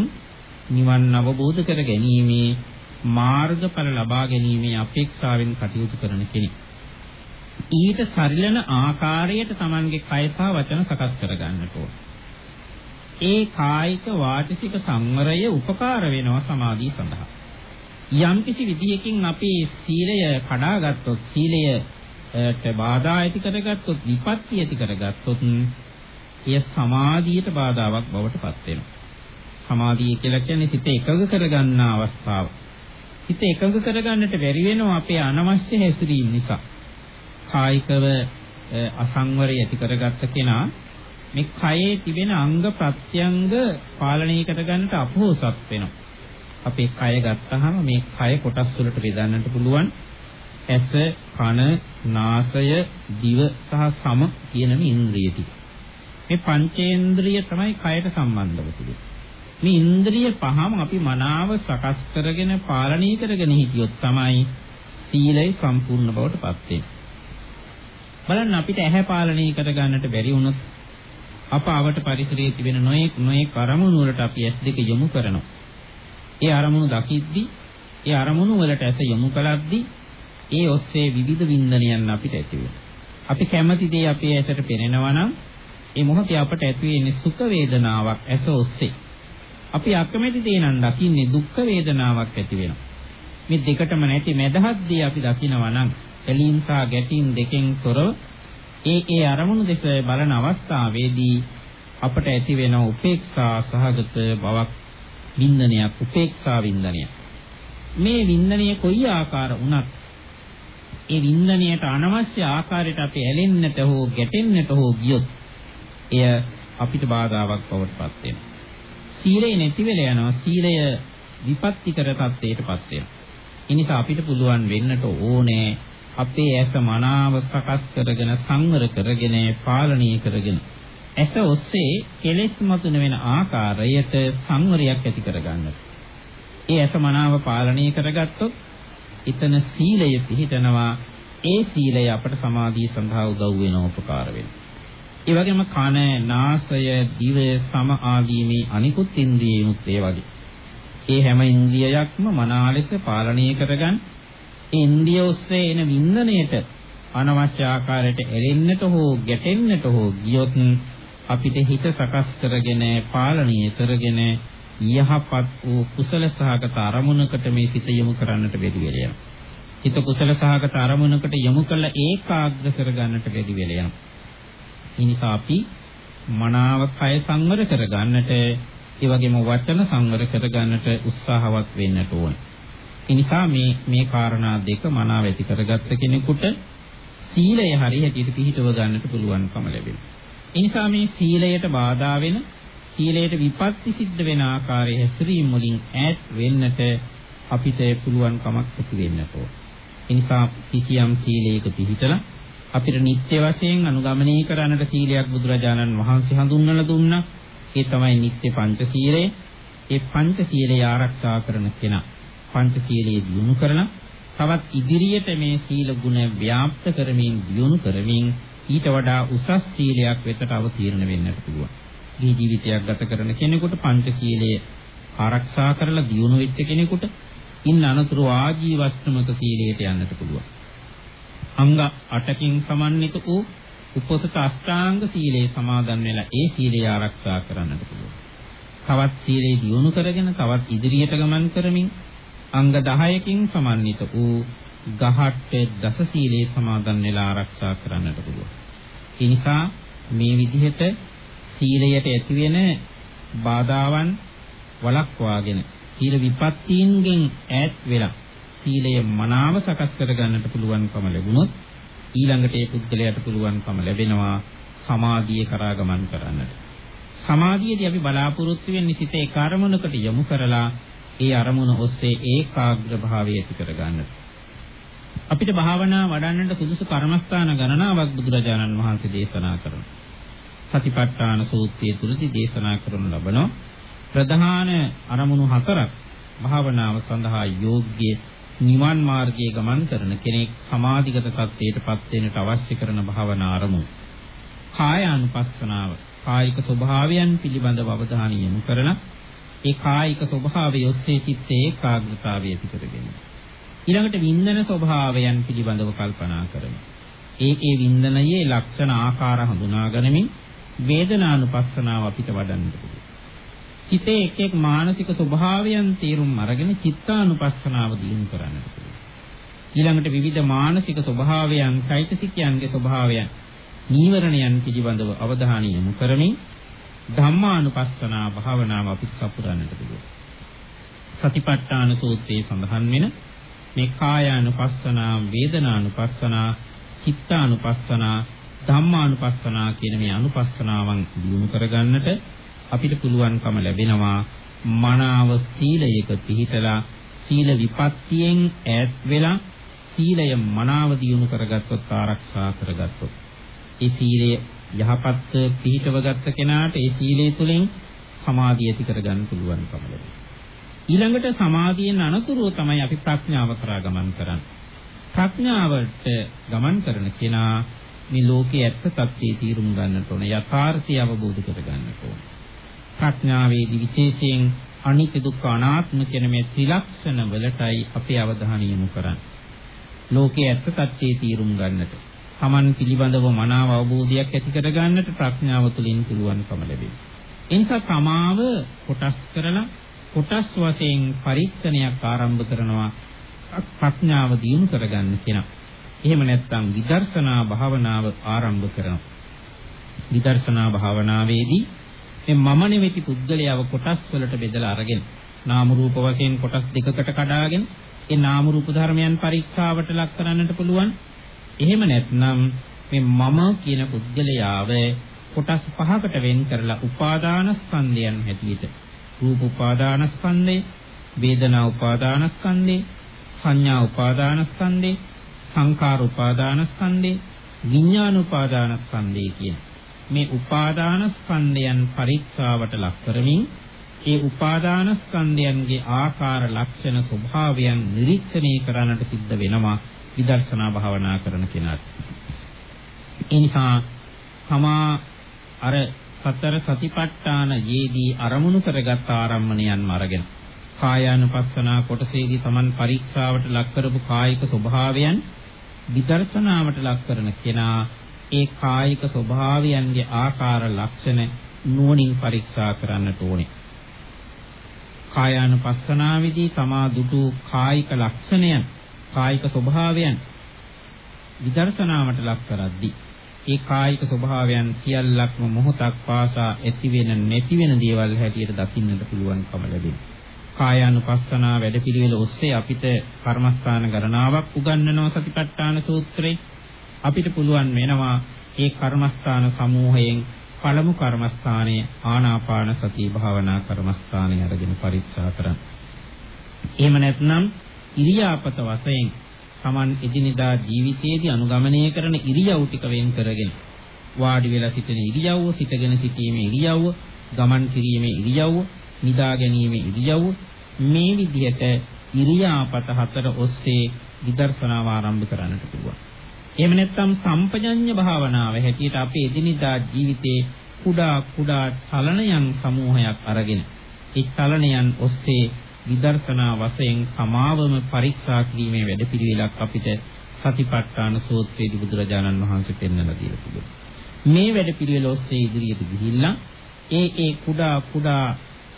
S3: නිවන් අවබෝධ කර ගැනීමේ මාර්ගඵල ලබා ගැනීමේ අපේක්ෂාවෙන් කටයුතු කරන කෙනෙක්. ඊට සරිලන ආකාරයට Tamanගේ කය සහ වචන සකස් කරගන්නට ඕන. ඒ කායික වාචික සංවරය උපකාර වෙනවා සමාධිය සඳහා. යම්කිසි විදියකින් අපි සීලය කඩාගත්තොත් සීලයට බාධා ඇති කරගත්තොත් විපත්ති ඇති කරගත්තොත් එය සමාධියට බාධාවක් බවට පත් වෙනවා. සමාධිය කියලා කියන්නේ සිත එකඟ කරගන්න අවස්ථාව. සිත එකඟ කරගන්නට බැරි වෙනවා අපේ අනවශ්‍ය හැසිරීම නිසා. කායිකව අසංවරය ඇති කරගත්ත කෙනා මේ කයේ තිබෙන අංග ප්‍රත්‍යංග පාලනය කරගන්නට අපහසුත් වෙනවා. අපේ කය ගත්තාම මේ කය කොටස් වලට බෙදන්නට පුළුවන්. ඇස, කන, නාසය, දිව සහ සම කියන මේ ඉන්ද්‍රිය ටික. මේ පංචේන්ද්‍රිය තමයි කයට සම්බන්ධව තිබෙන්නේ. මේ ඉන්ද්‍රිය පහම අපි මනාව සකස් කරගෙන පාලනය කරගෙන හිටියොත් තමයි සීලය සම්පූර්ණ බවට පත් වෙන්නේ. බලන්න අපිට ඇහැ පාලනය කර ගන්නට බැරි වුණොත් අප අවට පරිසරයේ තිබෙන නොයෙක් නොයෙක් අරමුණු වලට අපි ඇස් දෙක යොමු කරනවා. ඒ අරමුණු දකිද්දී ඒ අරමුණු වලට ඇස යොමු කලද්දී ඒ ඔස්සේ විවිධ වින්දනයන් අපිට ඇති වෙනවා. අපි කැමති දේ අපේ ඇසට පෙනෙනවා නම් ඒ මොහොතේ අපට ඇති වෙන්නේ සුඛ වේදනාවක් ඇස ඔස්සේ. අපි අකමැති දේ නම් දකින්නේ දුක් වේදනාවක් ඇති වෙනවා. මේ දෙකටම නැති මැදහත් දේ අපි දකිනවා නම් ඇලීම් සහ ගැටීම් දෙකෙන් තොරව ඒ ඒ අරමුණු දෙක බලන අවස්ථාවේදී අපට ඇති වෙන උපේක්ෂා සහගත බවක් වින්දනයක් උපේක්ෂා වින්දනයක් මේ වින්දනය කොයි ආකාර වුණත් ඒ වින්දනයට අනවශ්‍ය ආකාරයට අපි ඇලෙන්නට හෝ ගැටෙන්නට හෝ ගියොත් එය අපිට බාධාවක් බවට පත් වෙනවා සීලය නැති වෙලා යනවා. සීලය විපත්තිකර තත්ත්වයටපත් වෙනවා. ඒ නිසා අපිට පුළුවන් වෙන්නට ඕනේ අපේ ඇස මනාව සකස් කරගෙන සංවර කරගෙන පාලනය කරගෙන ඇස ඔස්සේ කෙලෙස් මතුන වෙන ආකාරයට සංවරයක් ඇති කරගන්නට. ඒ ඇස මනාව පාලනය කරගත්තොත් එතන සීලය පිහිටනවා. ඒ සීලය අපට සමාධිය සඳහා උදව් වෙන උපකාර වෙනවා. ඒ වගේම කන, නාසය, දිව, සම ආදී මේ අනිකුත් ඉන්ද්‍රියනුත් ඒ වගේ. ඒ හැම ඉන්ද්‍රියයක්ම මනාලෙස පාලනය කරගන්න ඒ ඉන්ද්‍රිය ඔස්සේ එන වින්දනයට අනවශ්‍ය ආකාරයට එරෙන්නට හෝ ගැටෙන්නට හෝ ගියොත් අපිට හිත සකස් කරගෙන පාලනය කරගෙන යහපත් වූ කුසල සහගත අරමුණකට මේ සිත යොමු කරන්නට බැරි වෙලා යනවා. හිත කුසල සහගත අරමුණකට යොමු කළ ඒකාග්‍ර කරගන්නට බැරි වෙලා යනවා. ඒ නිසා අපි මනාව කය සංවර කරගන්නට ඒ වගේම වචන සංවර කරගන්නට උත්සාහවත් වෙන්නට ඕන. ඒ නිසා මේ මේ කාරණා දෙක මනාව ඇති කරගත්ත කෙනෙකුට සීලය හරියට පිළිහිටව ගන්නට පුළුවන්කම ලැබෙනවා. ඒ නිසා මේ සීලයට බාධා වෙන සීලයට විපත්ති සිද්ධ වෙන ආකාරයේ හැසිරීම වලින් ඈත් වෙන්නට අපිට පුළුවන්කමක් ඇති වෙන්නට ඕන. ඒ නිසා කිසියම් සීලයක පිළිහිටලා අපිට නිත්‍ය වශයෙන් අනුගමනය කරන්නට සීලයක් බුදුරජාණන් වහන්සේ හඳුන්වලා දුන්නා. ඒ තමයි නිත්‍ය පංචශීලය. ඒ පංචශීලය ආරක්ෂා කරන කෙනා පංචශීලයේ දියුණු කරන තවත් ඉදිරියට මේ සීල ගුණ ව්‍යාප්ත කරමින් දියුණු කරමින් ඊට වඩා උසස් සීලයක් වෙතට අවතීර්ණ වෙන්නට පුළුවන්. මේ ජීවිතයක් ගත කරන කෙනෙකුට පංචශීලයේ ආරක්ෂා කරලා දියුණු වෙච්ච කෙනෙකුට ඉන්න අනතුරු ආජීවස්ත්‍රමක සීලයට යන්නට පුළුවන්. අංග 8කින් සමන්විත වූ උපසත අෂ්ටාංග සීලේ සමාදන් වෙලා ඒ සීලය ආරක්ෂා කරන්නට පුළුවන්. තවත් සීලේ දියුණු කරගෙන තවත් ඉදිරියට ගමන් කරමින් අංග 10කින් සමන්විත වූ ගහට්ට දස සීලේ සමාදන් වෙලා ආරක්ෂා කරන්නට පුළුවන්. ඒ නිසා මේ විදිහට සීලයට ඇතිවෙන බාධාවන් වළක්වාගෙන සීල විපත්තීන්ගෙන් ඈත් වෙලා සීලය මනාව සකස් කර ගන්නට පුළුවන්කම ලැබුණොත් ඊළඟට ඒ පුද්ගලයාට පුළුවන්කම ලැබෙනවා සමාධිය කරා ගමන් කරන්නට. සමාධියේදී අපි බලාපොරොත්තු වෙන්නේ සිත ඒ කර්මණකට යොමු කරලා ඒ අරමුණ ඔස්සේ ඒකාග්‍ර භාවය ඇති කර ගන්නට. අපිට භාවනා වඩන්නට සුදුසු කර්මස්ථාන ගණනාවක් බුදුරජාණන් වහන්සේ දේශනා කරනවා. සතිපට්ඨාන සූත්‍රයේ තුලදී දේශනා කරනු ලබනවා. ප්‍රධාන අරමුණු හතරක් භාවනාව සඳහා යෝග්‍ය නිවන් මාර්ගයේ ගමන් කරන කෙනෙක් සමාධිගත තත්ත්වයටපත් වෙන්නට අවශ්‍ය කරන භාවනා අරමුණු. කායානුපස්සනාව කායික ස්වභාවයන් පිළිබඳව අවධානය යොමු කරන ඒ කායික ස්වභාවය ඔස්සේ චිත්ත ඒකාග්‍රතාවය ඇති කරගෙන ඊළඟට වින්දන ස්වභාවයන් පිළිබඳව කල්පනා කරන ඒ ඒ වින්දනයේ ලක්ෂණ ආකාර හඳුනා ගනිමින් වේදනානුපස්සනාව අපිට වඩන්න පුළුවන්. හිතේ එක් එක් මානසික ස්වභාවයන් තේරුම් අරගෙන චිත්තානුපස්සනාව දියුණු කරන්නට පුළුවන්. ඊළඟට විවිධ මානසික ස්වභාවයන්, চৈতසිකයන්ගේ ස්වභාවයන්, නීවරණයන් පිළිබඳව අවධානය යොමු කරමින් ධම්මානුපස්සනා භාවනාව අපි සපුරන්නට පුළුවන්. සතිපට්ඨාන සූත්‍රයේ සඳහන් වෙන මේ කායානුපස්සනා, වේදනානුපස්සනා, චිත්තානුපස්සනා, ධම්මානුපස්සනා කියන මේ අනුපස්සනාවන් දිනු කරගන්නට අපිට පුළුවන්කම ලැබෙනවා මනාව සීලයක පිහිටලා සීල විපත්තියෙන් ඈත් වෙලා සීලය මනාව දියුණු කරගත්තොත් ආරක්ෂා කරගත්තොත් ඒ සීලය යහපත් පිහිටව ගත්ත කෙනාට ඒ සීලය තුළින් සමාධිය ඇති කරගන්න පුළුවන්කම ලැබෙනවා. ඊළඟට සමාධියෙන් අනතුරුව තමයි අපි ප්‍රඥාව කරා ගමන් කරන්නේ. ප්‍රඥාවට ගමන් කරන කෙනා මේ ලෝකයේ ඇත්ත සත්‍යය තීරුම් ගන්නට ඕන යථාර්ථය අවබෝධ කර ගන්නට ඕන. ප්‍රඥාවේදී විශේෂයෙන් අනිත්‍ය දුක්ඛ අනාත්ම කියන මේ ත්‍රිලක්ෂණ වලටයි අපේ අවධානය යොමු කරන්නේ. ලෝකයේ ඇත්ත සත්‍යය තීරුම් ගන්නට Taman පිළිබඳව මනාව අවබෝධයක් ඇති කර ගන්නට ප්‍රඥාව තුළින් පුළුවන්කම ලැබේ. එනිසා තමාව කොටස් කරලා කොටස් වශයෙන් පරීක්ෂණයක් ආරම්භ කරනවා ප්‍රඥාව දියුණු කරගන්න කෙනා. එහෙම නැත්නම් විදර්ශනා භාවනාව ආරම්භ කරනවා. විදර්ශනා භාවනාවේදී මේ මම නෙවෙති පුද්ගලයාව කොටස් වලට බෙදලා අරගෙන නාම රූප වශයෙන් කොටස් දෙකකට කඩාගෙන ඒ නාම රූප ධර්මයන් පරීක්ෂාවට ලක් කරන්නට පුළුවන්. එහෙම නැත්නම් මේ මම කියන පුද්ගලයාව කොටස් පහකට වෙන් කරලා උපාදාන ස්කන්ධයන් හැටියට. රූප උපාදාන ස්කන්ධය, වේදනා උපාදාන ස්කන්ධය, සංඥා උපාදාන ස්කන්ධය, සංකාර උපාදාන ස්කන්ධය, විඥාන උපාදාන ස්කන්ධය කියන මේ උපාදාන ස්කන්ධයන් පරීක්ෂාවට ලක් කරමින් ඒ උපාදාන ස්කන්ධයන්ගේ ආකාර ලක්ෂණ ස්වභාවයන් නිරීක්ෂණය කරන්නට සිද්ධ වෙනවා. විදර්ශනා භාවනා කරන කෙනාට. ඒ නිසා තමා අර සතර සතිපට්ඨාන යේදී අරමුණු කරගත් ආරම්මණයන්ම අරගෙන කායානුපස්සනා කොටසේදී Taman පරීක්ෂාවට ලක් කරපු කායික ස්වභාවයන් විදර්ශනාවට ලක් කරන කෙනා ඒ කායික ස්වභාවයන්ගේ ආකාර ලක්ෂණ නුවණින් පරීක්ෂා කරන්නට ඕනේ. කායානුපස්සනාවේදී තමා දුටු කායික ලක්ෂණයන් කායික ස්වභාවයන් විදර්ශනාවට ලක් කරද්දී ඒ කායික ස්වභාවයන් සියල්ලක්ම මොහොතක් පාසා ඇති වෙන නැති වෙන දේවල් හැටියට දකින්නට පුළුවන්කම ලැබෙනවා. කායානුපස්සනා වැඩපිළිවෙල ඔස්සේ අපිට කර්මස්ථාන ගණනාවක් උගන්වනවා සතිපට්ඨාන සූත්‍රයේ. අපිට පුළුවන් වෙනවා ඒ කර්මස්ථාන සමූහයෙන් පළමු කර්මස්ථානයේ ආනාපාන සති භාවනා කර්මස්ථානය අරගෙන පරීක්ෂා කරන්න. එහෙම නැත්නම් ඉරියාපත වශයෙන් Taman එදිනෙදා ජීවිතයේදී අනුගමනය කරන ඉරියව් ටික වෙන් කරගෙන වාඩි වෙලා සිටින ඉරියව්ව, සිටගෙන සිටීමේ ඉරියව්ව, ගමන් කිරීමේ ඉරියව්ව, නිදා ගැනීමේ ඉරියව්ව මේ විදිහට ඉරියාපත හතර ඔස්සේ විදර්ශනාව ආරම්භ කරන්නට පුළුවන්. එහෙම නැත්නම් සම්පජඤ්ඤ භාවනාව හැටියට අපේ එදිනෙදා ජීවිතේ කුඩා කුඩා චලනයන් සමූහයක් අරගෙන ඒ චලනයන් ඔස්සේ විදර්ශනා වශයෙන් සමාවම පරීක්ෂා කිරීමේ වැඩපිළිවෙලක් අපිට සතිපට්ඨාන සූත්‍රයේදී බුදුරජාණන් වහන්සේ පෙන්වලා දීලා තිබෙනවා. මේ වැඩපිළිවෙල ඔස්සේ ඉදිරියට ගිහිල්ලා ඒ ඒ කුඩා කුඩා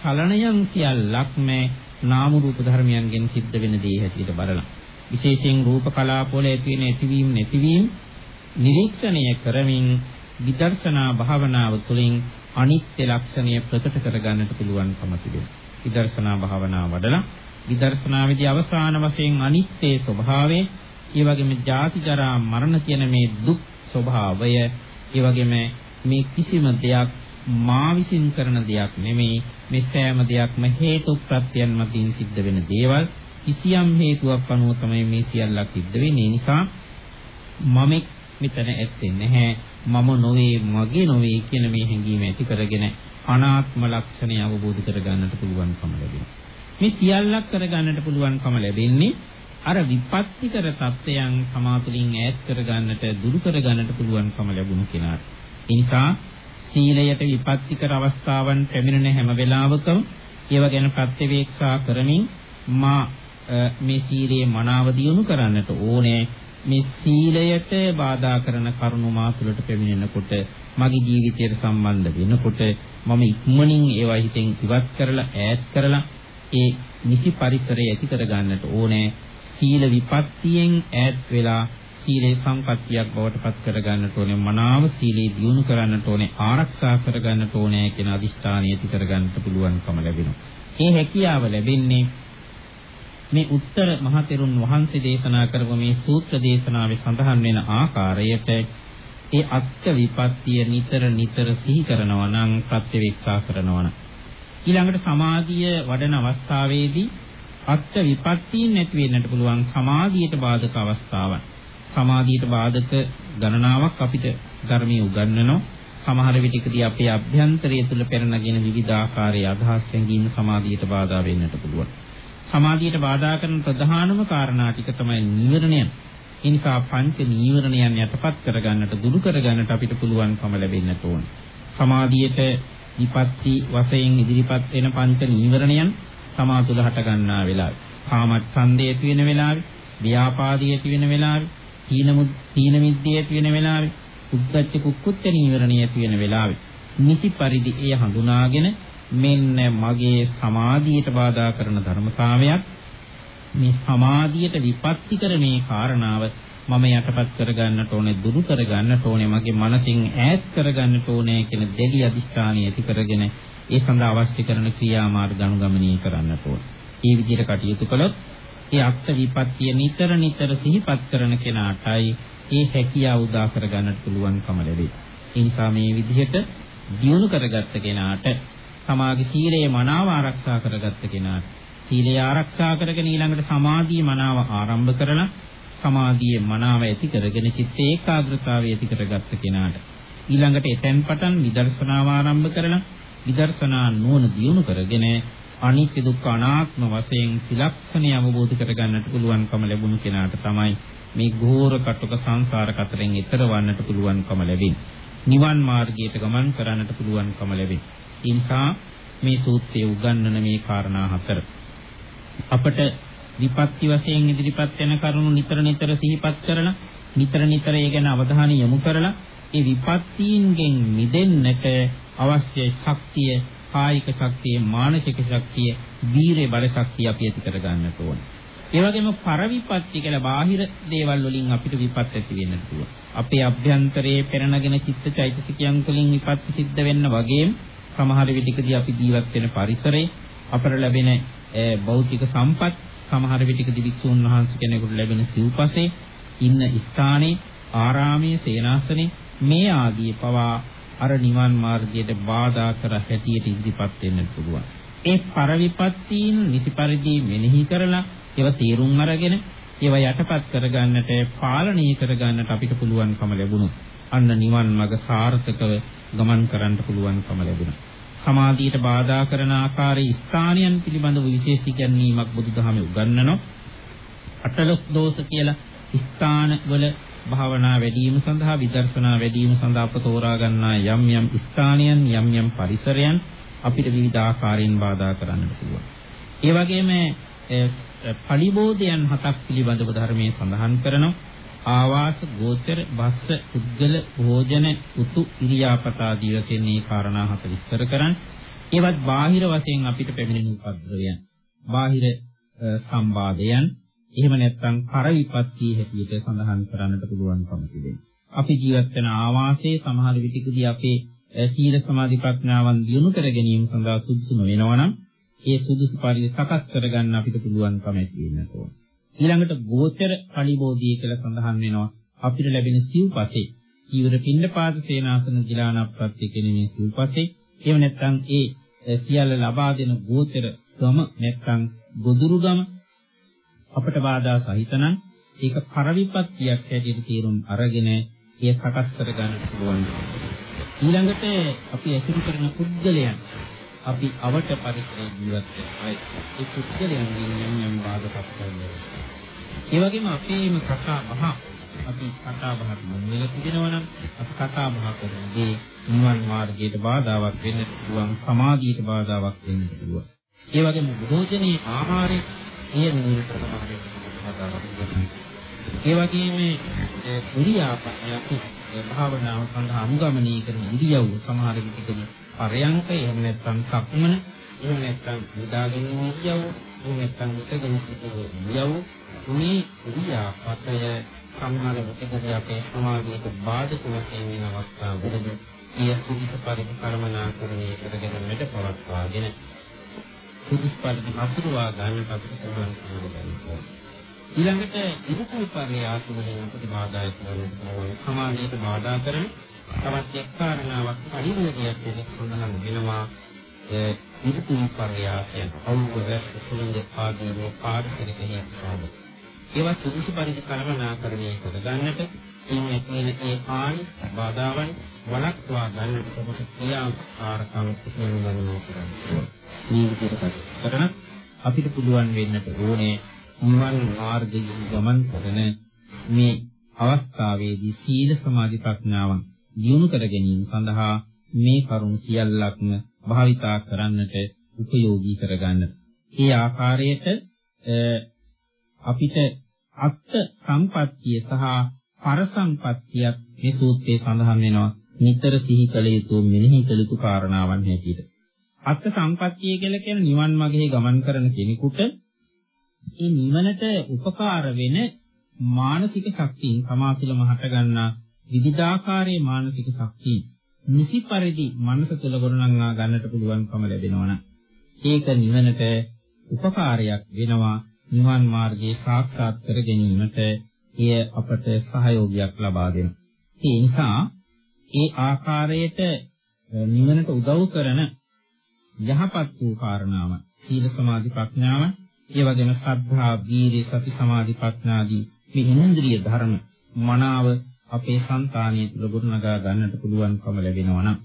S3: චලනයන් සියල්ලක්ම නාම රූප ධර්මයන්ගෙන් සිද්ධ වෙන දේ හැටියට බලලා විශේෂයෙන් රූප කලාපවල ඇති වෙන ඇතිවීම නැතිවීම නිරීක්ෂණය කරමින් විදර්ශනා භාවනාව තුළින් අනිත්‍ය ලක්ෂණය ප්‍රකට කරගන්නට පුළුවන්කම තිබෙනවා. විදර්ශනා භාවනාව වඩලා විදර්ශනාවේදී අවසාන වශයෙන් අනිත්‍ය ස්වභාවය, ඒ වගේම ජාති ජරා මරණ කියන මේ දුක් ස්වභාවය, ඒ වගේම මේ කිසිම දෙයක් මා විසින් කරන දෙයක් නෙමෙයි මේ සෑම දෙයක්ම හේතු ප්‍රත්‍යයන් මතින් සිද්ධ වෙන දේවල් කිසියම් හේතුවක් අනුව තමයි මේ සියල්ලක් සිද්ධ වෙන්නේ. ඒ නිසා මම මෙතන ඇත්තේ නැහැ. මම නොවේ, මගේ නොවේ කියන මේ හැඟීම ඇති කරගෙන අනාත්ම ලක්ෂණය අවබෝධ කරගන්නට පුළුවන්කම ලැබෙනවා. මේ සියල්ලක් කරගන්නට පුළුවන්කම ලැබෙන්නේ අර විපත්තිකර தත්වයන් සමාතුලින් ඈත් කරගන්නට දුරු කරගන්නට පුළුවන්කම ලැබුණු කෙනාට. ඒ නිසා සීලයට විපත්තිකර අවස්ථාවන් පැමිණෙන හැම වෙලාවකම ඒව ගැන ප්‍රත්‍යවේක්ෂා කරමින් මා මේ සීලයේ මනාව දියුණු කරන්නට ඕනේ. මේ සීලයට බාධා කරන කරුණු මා තුළට පැමිණෙනකොට මගේ ජීවිතයට සම්බන්ධ වෙනකොට මම ඉක්මනින් ඒවා හිතෙන් ඉවත් කරලා ඈත් කරලා ඒ නිසි පරිසරය ඇති කර ගන්නට ඕනේ. සීල විපත්තියෙන් ඈත් වෙලා සීලේ සම්පත්තියක් බවට පත් කර ගන්නට ඕනේ. මනාව සීලේ දියුණු කරන්නට ඕනේ. ආරක්ෂා කර ගන්නට ඕනේ කියන අදිෂ්ඨානය ඇති කර ගන්නට පුළුවන්කම ලැබෙනවා. මේ හැකියාව ලැබෙන්නේ මේ උත්තර මහතෙරුන් වහන්සේ දේශනා කරපු මේ සූත්‍ර දේශනාවේ සඳහන් වෙන ආකාරයට ඒ අත්ත්‍ය විපත්තිය නිතර නිතර සිහි කරනවා නම් ප්‍රත්‍යවේක්ෂා කරනවා නම්. ඊළඟට සමාධිය වඩන අවස්ථාවේදී අත්ත්‍ය විපත්තියින් නැති වෙන්නට පුළුවන් සමාධියට බාධක අවස්ථාවන් සමාධියට බාධක ගණනාවක් අපිට ධර්මයේ උගන්වනවා. සමහර විටකදී අපේ අභ්‍යන්තරය තුළ පෙරනගෙන විවිධාකාරයේ අදහස් ගැනීම සමාධියට බාධා වෙන්නට පුළුවන්. සමාධියට බාධා කරන ප්‍රධානම කාරණා ටික තමයි නීවරණයන්. ඒ නිසා පංච නීවරණයන් යටපත් කරගන්නට දුරු කරගන්නට අපිට පුළුවන්කම ලැබෙන්නට ඕන. සමාධියට විපත්ති වශයෙන් ඉදිරිපත් වෙන පංච නීවරණයන් තමා තුළ හට ගන්නා වෙලාවේ. කාමච්ඡන්දය ඇති වෙන වෙලාවේ, ව්‍යාපාදය ඇති වෙන වෙලාවේ, තීන තීන මිද්දේ ඇති වෙන වෙලාවේ, උද්ධච්ච කුක්කුච්ච නීවරණය ඇති වෙන වෙලාවේ. නිසි පරිදි එය හඳුනාගෙන මෙන්න මගේ සමාධියට බාධා කරන ධර්මතාවයක් මේ සමාධියට විපත්ති කර මේ කාරණාව මම යටපත් කරගන්නට ඕනේ දුරු කරගන්නට ඕනේ මගේ මනසින් ඈත් කරගන්නට ඕනේ කියන දෙලි අදිස්ථානය ඇති කරගෙන ඒ සඳහා අවශ්‍ය කරන ක්‍රියාමාර්ග අනුගමනය කරන්නට ඕනේ. මේ විදිහට කටයුතු කළොත් ඒ අක්ත විපත්තිය නිතර නිතර සිහිපත් කරන කෙනාටයි ඒ හැකියාව උදා කරගන්නට පුළුවන්කම ලැබෙයි. ඒ නිසා මේ විදිහට දියුණු කරගත්ත කෙනාට සමාධි සීලය මනාව ආරක්ෂා කරගත්ත කෙනාට සීලය ආරක්ෂා කරගෙන ඊළඟට සමාධිය මනාව ආරම්භ කරලා සමාධියේ මනාව ඇති කරගෙන චිත්ත ඒකාග්‍රතාවය ඇති කරගත්ත කෙනාට ඊළඟට එතෙන් පටන් විදර්ශනාව ආරම්භ කරලා විදර්ශනා නුවණ දියුණු කරගෙන අනිත්‍ය දුක්ඛ අනාත්ම වශයෙන් සිලක්ෂණය අවබෝධ කරගන්නට පුළුවන්කම ලැබුණු කෙනාට තමයි මේ ඝෝර කටුක සංසාර කතරෙන් එතර වන්නට පුළුවන්කම ලැබෙන්නේ. නිවන් මාර්ගයට ගමන් කරන්නට පුළුවන්කම ලැබෙන්නේ. ඒ නිසා මේ සූත්‍රයේ උගන්වන මේ කාරණා හතර අපට විපත්ති වශයෙන් ඉදිරිපත් වෙන කරුණු නිතර නිතර සිහිපත් කරලා නිතර නිතර ඒ ගැන අවධානය යොමු කරලා ඒ විපත්තීන්ගෙන් මිදෙන්නට අවශ්‍ය ශක්තිය කායික ශක්තිය මානසික ශක්තිය වීරය බල ශක්තිය අපි ඇති කර ගන්නට ඕන. ඒ වගේම පරවිපත්ති කියලා බාහිර දේවල් වලින් අපිට විපත් ඇති වෙන්න පුළුවන්. අපේ අභ්‍යන්තරයේ පෙරණගෙන චිත්තචෛතසිකයන් තුළින් විපත්ති සිද්ධ වෙන්න වගේම සමහර විටකදී අපි ජීවත් වෙන පරිසරය අපට ලැබෙන භෞතික සම්පත් සමහර විටකදී වික්ෂුන් වහන්සේ කෙනෙකුට ලැබෙන සිව්පසේ ඉන්න ස්ථානයේ ආරාමයේ සේනාසනේ මේ ආදී පවා අර නිවන් මාර්ගයට බාධා කර හැටියට ඉදිරිපත් වෙන්න පුළුවන්. ඒ පරිවිපත්තීන් නිසි පරිදි මෙනෙහි කරලා ඒව තීරුම් අරගෙන ඒව යටපත් කරගන්නට පාලනය කරගන්නට අපිට පුළුවන්කම ලැබුණොත් අන්න නිවන් මඟ සාර්ථකව ගමන් කරන්න පුළුවන්කම ලැබුණා. සමාධියට බාධා කරන ආකාරයේ ස්ථානයන් පිළිබඳව විශේෂ ඉගැන්වීමක් බුදුදහමේ උගන්වනවා. අටලොස් දෝෂ කියලා ස්ථාන වල භාවනා වැඩිම සඳහා විදර්ශනා වැඩිම සඳහා අප තෝරා ගන්නා යම් යම් ස්ථානයන් යම් යම් පරිසරයන් අපිට විවිධ ආකාරයෙන් බාධා කරන්නට පුළුවන්. ඒ වගේම පලිබෝධයන් හතක් පිළිබඳව ධර්මයේ සඳහන් කරනවා. ආවාස ගෝචර බස්ස උද්ගල භෝජන උතු ඉරියාපතාදී වශයෙන් මේ කාරණා හත විස්තර කරන් ඒවත් බාහිර වශයෙන් අපිට පැමිණෙන උපද්‍රවයන් බාහිර සම්බාධයන් එහෙම නැත්නම් කර විපත්ති හැටියට සඳහන් කරන්නට පුළුවන්කම තිබෙනවා. අපි ජීවත් වෙන ආවාසයේ සමහර විටකදී අපේ සීල සමාධි ප්‍රඥාවන් දියුණු කර ගැනීම සඳහා සුදුසු නොවනවනම් ඒ සුදුසු පරිදි සකස් කරගන්න අපිට පුළුවන්කම ඇති වෙන්න ඕන. ඊළඟට ගෝචර පරිබෝධිය කියලා සඳහන් වෙනවා. අපිට ලැබෙන සිව්පසේ ඊවර පින්නපාත සේනාසන ගිලානප්පත්ති කියන මේ සිව්පසේ එහෙම නැත්නම් ඒ සියල්ල ලබා දෙන ගෝචර ගම නැත්නම් ගොදුරු ගම අපට බාධා සහිතනම් ඒක පරිවිපත්තියක් හැටියට තීරුම් අරගෙන ඒ සකස් කර ගන්න පුළුවන්. ඊළඟට අපි ඇසුරු කරන පුද්ගලයන්. අපි අවට පරිසරයේ ජීවත් වෙන අය. ඒ පුද්ගලයන්ගෙන් යම් යම් බාධාපත් කරනවා. ඒ වගේම අපේම කතා බහ අපි කතා බහට මුල් වෙලා තිබෙනවා නම් අපි කතා බහ කරන්නේ නිවන් මාර්ගයට බාධාවක් වෙන්න පුළුවන් සමාධියට බාධාවක් වෙන්න පුළුවන්. ඒ වගේම භෝජනයේ ආහාරයේ ඒ නිරතමාරයේ බාධාවක් වෙනවා. ඒ වගේම ක්‍රියාපදයක් භාවනාව සඳහා අනුගමනය කරන ඉරියව් සමහර විටකදී පරයන්ක එහෙම නැත්නම් සක්මන එහෙම නැත්නම් නිදාගෙන ඉරියව් එහෙම නැත්නම් උටගෙන ඉරියව් මේ ක්‍රියාපතය සමහර විටකදී අපේ සමාජයට බාධක වශයෙන් වෙන අවස්ථාවලදී ඒ සුදුසු පරිදි කර්මනාකරණය කරගෙනට පවත්වාගෙන සුදුසු පරිදි අතුරුවා ගන්නට අපිට පුළුවන් වෙනවා. ඊළඟට ඉරුකු විපර්යාස වලින් අපිට බාධායක් වෙනවා. සමාජයට බාධා කරන තවත් එක් කාරණාවක් පරිවර්තනයක් වෙන සඳහන් වෙනවා. ඒ ඉරුකු විපර්යාසයන් අවුවැස් සුළුංග ආදී පාරිසරික හේතු ඒවා සුදුසු පරිදි කළමනාකරණය කර ගන්නට ඉන්නේ කියන ඒ පාණි බාධාවන් වළක්වා ගන්නට කොට ක්‍රියාකාරකම් සිදුවන ගන්නවා කරන්නේ. මේ විදිහට කරන අපිට පුළුවන් වෙන්නට ඕනේ නිවන් මාර්ගයෙන් ගමන් කරන මේ අවස්ථාවේදී සීල සමාධි ප්‍රඥාවන් දියුණු කර ගැනීම සඳහා මේ කරුණු සියල්ලක්ම භාවිතා කරන්නට උපයෝගී කරගන්න. ඒ ආකාරයට අපිට අත්ත් සම්පත්තිය සහ පර සම්පත්තියක් මේ සූත්‍රයේ සඳහන් වෙනවා නිතර සිහි කළ යුතු මෙනෙහි කළ යුතු කාරණාවන් හැටියට. අත්ත් සම්පත්තිය කියලා කියන නිවන් මාර්ගයේ ගමන් කරන කෙනෙකුට ඒ නිවනට උපකාර වෙන මානසික ශක්තියින් සමාසිලම හට ගන්නා විවිධාකාරයේ මානසික ශක්තිය නිසි පරිදි මනස තුළ ගොඩනංවා ගන්නට පුළුවන්කම ලැබෙනවනම් ඒක නිවනට උපකාරයක් වෙනවා නිවන් මාර්ගයේ සාක්ෂාත් කර ගැනීමට එය අපට සහයෝගයක් ලබා දෙනවා. ඒ නිසා ඒ ආකාරයට නිවනට උදව් කරන යහපත් වූ කාරණාව සීල සමාධි ප්‍රඥාව ඒ වගේම ශ්‍රද්ධා, වීර්ය, සති, සමාධි, ප්‍රඥාදී මේ ඉන්ද්‍රිය ධර්ම මනාව අපේ సంతානිය තුළ ගොඩනගා ගන්නට පුළුවන්කම ලැබෙනවා නම්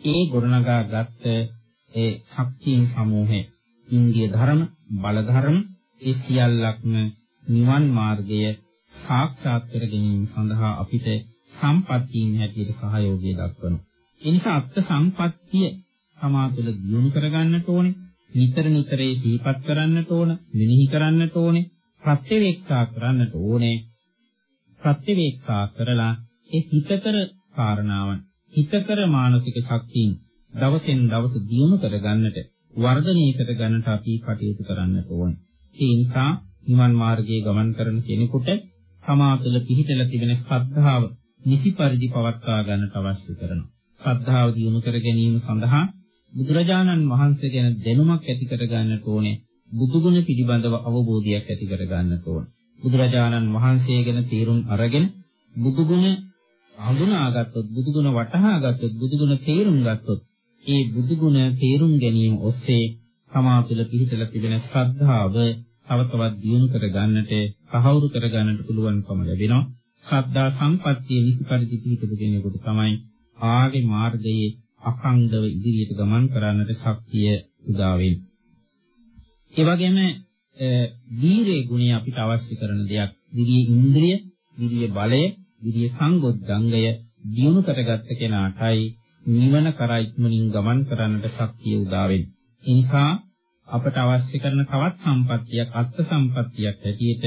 S3: ඒ ගොඩනගා ගත්ත ඒ ශක්තියින් සමූහය ඉන්ද්‍රිය ධර්ම, බල ධර්ම ඒ සියල්ලක්ම නිවන් මාර්ගය සාක්ෂාත් කර ගැනීම සඳහා අපිට සම්පත්තියින් හැටියට සහයෝගය දක්වනවා. ඒ නිසා අත්ත් සම්පත්තිය සමාතුල දියුණු කරගන්නට ඕනේ. නිතර නිතරේ සිහිපත් කරන්නට ඕන, මෙනෙහි කරන්නට ඕනේ, ප්‍රත්‍යවේක්ෂා කරන්නට ඕනේ. ප්‍රත්‍යවේක්ෂා කරලා ඒ හිතකර කාරණාවන්, හිතකර මානසික ශක්තියින් දවසෙන් දවස දියුණු කරගන්නට, වර්ධනය කරගන්නට අපි කටයුතු කරන්නට ඕනේ. ඒ නිසා නිවන් මාර්ගයේ ගමන් කරන කෙනෙකුට සමාතුල පිහිටලා තිබෙන ශ්‍රද්ධාව නිසි පරිදි පවත්වා ගන්නට අවශ්‍ය කරනවා. ශ්‍රද්ධාව දියුණු කර ගැනීම සඳහා බුදුරජාණන් වහන්සේ ගැන දැනුමක් ඇති කර ගන්නට ඕනේ. බුදුගුණ පිළිබඳව අවබෝධයක් ඇති කර ගන්නට ඕනේ. බුදුරජාණන් වහන්සේ ගැන තීරුම් අරගෙන බුදුගුණ හඳුනාගත්තොත් බුදුගුණ වටහාගත්තොත් බුදුගුණ තේරුම් ගත්තොත් ඒ බුදුගුණ තේරුම් ගැනීම ඔස්සේ සමාතුල පිහිටලා තිබෙන ශ්‍රද්ධාව තව තවත් දියුණු කර ගන්නට, සහවුරු කර ගන්නට පුළුවන්කම ලැබෙනවා. ශ්‍රද්ධා සම්පත්තිය නිසි පරිදි පිහිටපු කෙනෙකුට තමයි ආගේ මාර්ගයේ අඛණ්ඩව ඉදිරියට ගමන් කරන්නට ශක්තිය උදා වෙන්නේ. ඒ වගේම වීරයේ ගුණය අපිට අවශ්‍ය කරන දෙයක්. විරිය ඉන්ද්‍රිය, විරිය බලය, විරිය සංගොද්දංගය දියුණු කරගත්ත කෙනාටයි නිවන කරා ඉක්මනින් ගමන් කරන්නට ශක්තිය උදා වෙන්නේ. ඒ නිසා අපට අවශ්‍ය කරන තවත් සම්පත්තියක් අත්ත් සම්පත්තියක් ඇටියට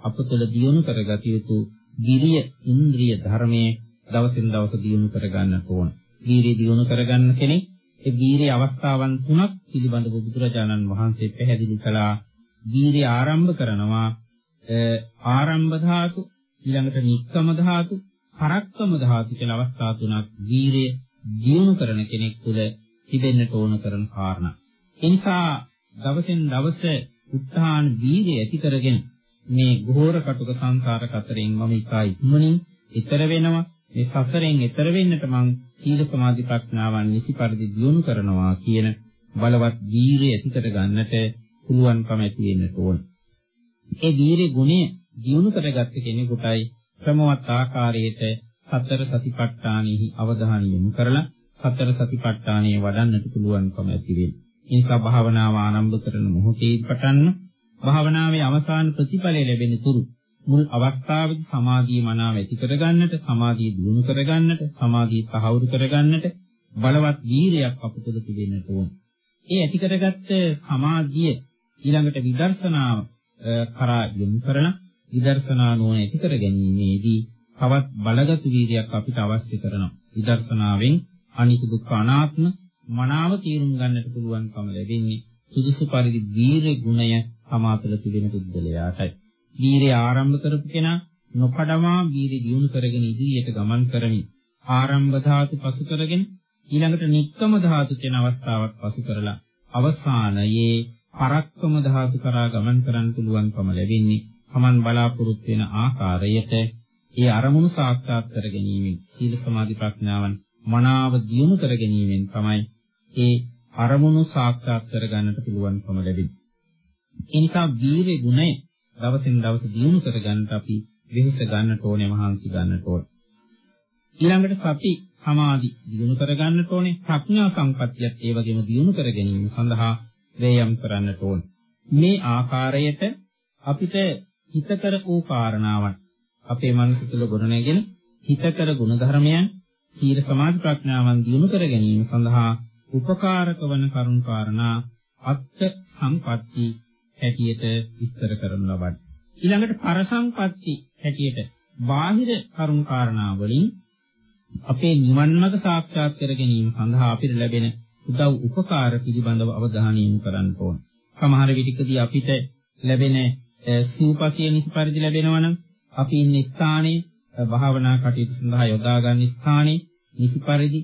S3: අප තුළ දියුණු කරගත යුතු විරිය ඉන්ද්‍රිය ධර්මයේ දවසින් දවස දියුණු කරගන්නට ඕන. වීරිය දියුණු කරගන්න කෙනෙක් ඒ වීරිය අවස්ථාවන් තුනක් පිළිබඳව බුදුරජාණන් වහන්සේ පැහැදිලි කළා. වීරිය ආරම්භ කරනවා ආරම්භ ධාතු ඊළඟට නික්කම ධාතු පරක්කම ධාතු කියලා අවස්ථා තුනක් වීරිය දියුණු කරන කෙනෙක් තුළ තිබෙන්නට ඕන කරන කාරණා. ඒ නිසා දවසෙන් දවස උත්හාන වීරිය ඇති කරගෙන මේ ගෝර කටුක සංසාර කතරෙන් මම ඉකයි ඉක්මනින් ඊතර වෙනවා මේ සසරෙන් ඈතර වෙන්නට මං සීල සමාධි ප්‍රඥාවන් නිසි පරිදි දියුණු කරනවා කියන බලවත් වීරිය ඇති කර ගන්නට පුළුවන්කම ඇති වෙන්න ඕන. ඒ වීරිය ගුණය දියුණු කරගත්ත කෙනෙකුටයි ක්‍රමවත් ආකාරයට සතර සතිපට්ඨානෙහි අවධානය යොමු කරලා සතර සතිපට්ඨානය වඩන්නට පුළුවන්කම ඇති වෙන්නේ. ඒ නිසා භාවනාව ආරම්භ කරන මොහොතේ පටන් භාවනාවේ අවසාන ප්‍රතිඵලය ලැබෙන තුරු මුල් අවස්ථාවේදී සමාධිය මනාව ඇති කරගන්නට, සමාධිය දියුණු කරගන්නට, සමාධිය තහවුරු කරගන්නට බලවත් වීරයක් අපතුල තිබෙන්නට ඕන. ඒ ඇති කරගත්ත සමාධිය ඊළඟට විදර්ශනාව කරා යොමු කරන විදර්ශනා නුවණ ඇති කර ගැනීමේදී තවත් බලගත් වීර්යයක් අපිට අවශ්‍ය කරනවා. විදර්ශනාවෙන් අනිත්‍ය දුක්ඛ අනාත්ම මනාව තීරුම් ගන්නට පුළුවන්කම ලැබෙන්නේ සුදුසු පරිදි වීර්ය ගුණය සමාතල තිබෙන පුද්ගලයාටයි. වීර්ය ආරම්භ කරපු කෙනා නොකඩමා වීර්ය දියුණු කරගෙන ඉදිරියට ගමන් කරමින් ආරම්භ ධාතු පසු කරගෙන ඊළඟට නික්කම ධාතු කියන අවස්ථාවක් පසු කරලා අවසානයේ පරක්කම ධාතු කරා ගමන් කරන්න පුළුවන්කම ලැබෙන්නේ Taman බලාපොරොත්තු වෙන ආකාරයට ඒ අරමුණු සාක්ෂාත් කර ගැනීමෙන් සීල සමාධි ප්‍රඥාවන් මනාව දියුණු කර ගැනීමෙන් තමයි ඒ අරමුණු සාක්ෂාත් කර ගන්නට පුළුවන්කම ලැබෙන්නේ. ඒ නිසා වීර්ය ගුණය දවසින් දවස දියුණු කර ගන්නට අපි වෙහෙස ගන්නට ඕනේ මහන්සි ගන්නට ඕනේ. ඊළඟට සති සමාධි දියුණු කර ගන්නට ඕනේ ප්‍රඥා සංපත්තියත් ඒ වගේම දියුණු කර ගැනීම සඳහා වේයම් කරන්නට ඕනේ. මේ ආකාරයට අපිට හිතකර වූ කාරණාවන් අපේ මනස තුළ ගොඩනැගෙන හිතකර ගුණධර්මයන් සීල සමාධි ප්‍රඥාවන් දියුණු කර ගැනීම සඳහා උපකාරක වන කරුණු කාරණා අත්ත් සම්පatti හැටියට විස්තර කරනු ලබන්නේ. ඊළඟට පරසම්පatti හැටියට බාහිර කරුණු කාරණා වලින් අපේ නිවන් මඟ සාක්ෂාත් කර ගැනීම සඳහා අපිට ලැබෙන උදව් උපකාර පිළිබඳව අවධානය යොමු කරන්න ඕන. සමහර විටකදී අපිට ලැබෙන සිව්පසිය නිසි පරිදි ලැබෙනවා නම් අපි ඉන්න ස්ථානයේ භාවනා කටයුතු සඳහා යොදා ගන්න ස්ථානයේ නිසි පරිදි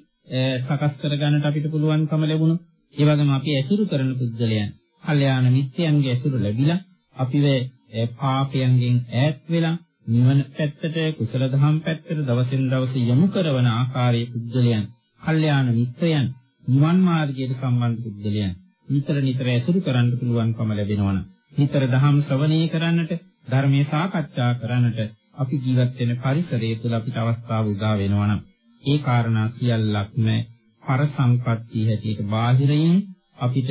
S3: සකස් කර ගන්නට අපිට පුළුවන්කම ලැබුණොත් ඒ වගේම අපි ඇසුරු කරන පුද්ගලයන් කල්යාණ මිත්‍යයන්ගේ ඇසුරු ලැබිලා අපිව පාපයන්ගෙන් ඈත් වෙලා නිවන පැත්තට කුසල දහම් පැත්තට දවසින් දවස යොමු කරන ආකාරයේ පුද්ගලයන් කල්යාණ මිත්‍රයන් නිවන් මාර්ගයට සම්බන්ධ පුද්ගලයන් නිතර නිතර ඇසුරු කරන්න පුළුවන්කම ලැබෙනවනම් නිතර දහම් ශ්‍රවණය කරන්නට ධර්මයේ සාකච්ඡා කරන්නට අපි ජීවත් වෙන පරිසරය තුළ අපිට අවස්ථාව උදා වෙනවනම් ඒ කාරණා සියල්ලක්ම පර සම්පත්තිය හැටියට බාහිරයෙන් අපිට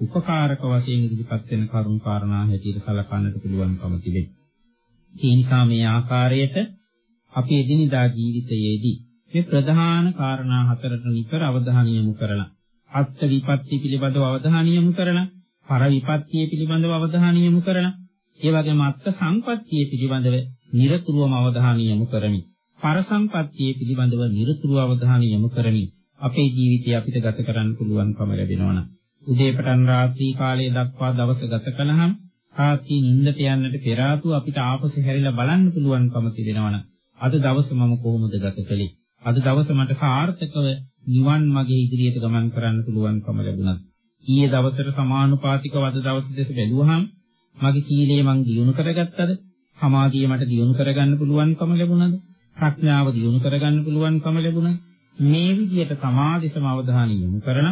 S3: උපකාරක වශයෙන් ඉදිරිපත් වෙන කරුණු කාරණා හැටියට සලකන්නට පුළුවන්කම තිබෙනවා. ඒ නිසා මේ ආකාරයට අපේ එදිනදා ජීවිතයේදී මේ ප්‍රධාන කාරණා හතරට නිතර අවධානය යොමු කරලා අත්ත් විපත්ති පිළිබඳව අවධානය යොමු කරලා පර විපත්තිය පිළිබඳව අවධානය යොමු කරලා ඒ වගේම අත්ත් සංපත්තිය පිළිබඳව নিরතුරුවම අවධානය යොමු කරමි. පර සංපත්තිය පිළිබඳව নিরතුරුව අවධානය යොමු කරමි. අපේ ජීවිතය අපිට ගත කරන්න පුළුවන්කම ලැබෙනවා නම් උදේ පටන් රාත්‍රී කාලයේ දක්වා දවස ගත කළහම රාත්‍රී නිින්දට යන්නට පෙර ආපු අපිට ආපසු හැරිලා බලන්න පුළුවන්කම තිබෙනවනම් අද දවස මම කොහොමද ගත කළේ අද දවස මට සාර්ථකව නිවන් මාගේ ඉදිරියට ගමන් කරන්න පුළුවන්කම ලැබුණා. ඊයේ දවසට සමානුපාතිකව අද දවස් දෙස බැලුවහම මගේ සීලය මං දියුණු කරගත්තද? සමාධිය මට දියුණු කරගන්න පුළුවන්කම ලැබුණාද? ප්‍රඥාව දියුණු කරගන්න පුළුවන්කම ලැබුණා. මේ විදිහට සමාධිසම අවධානය යොමු කරන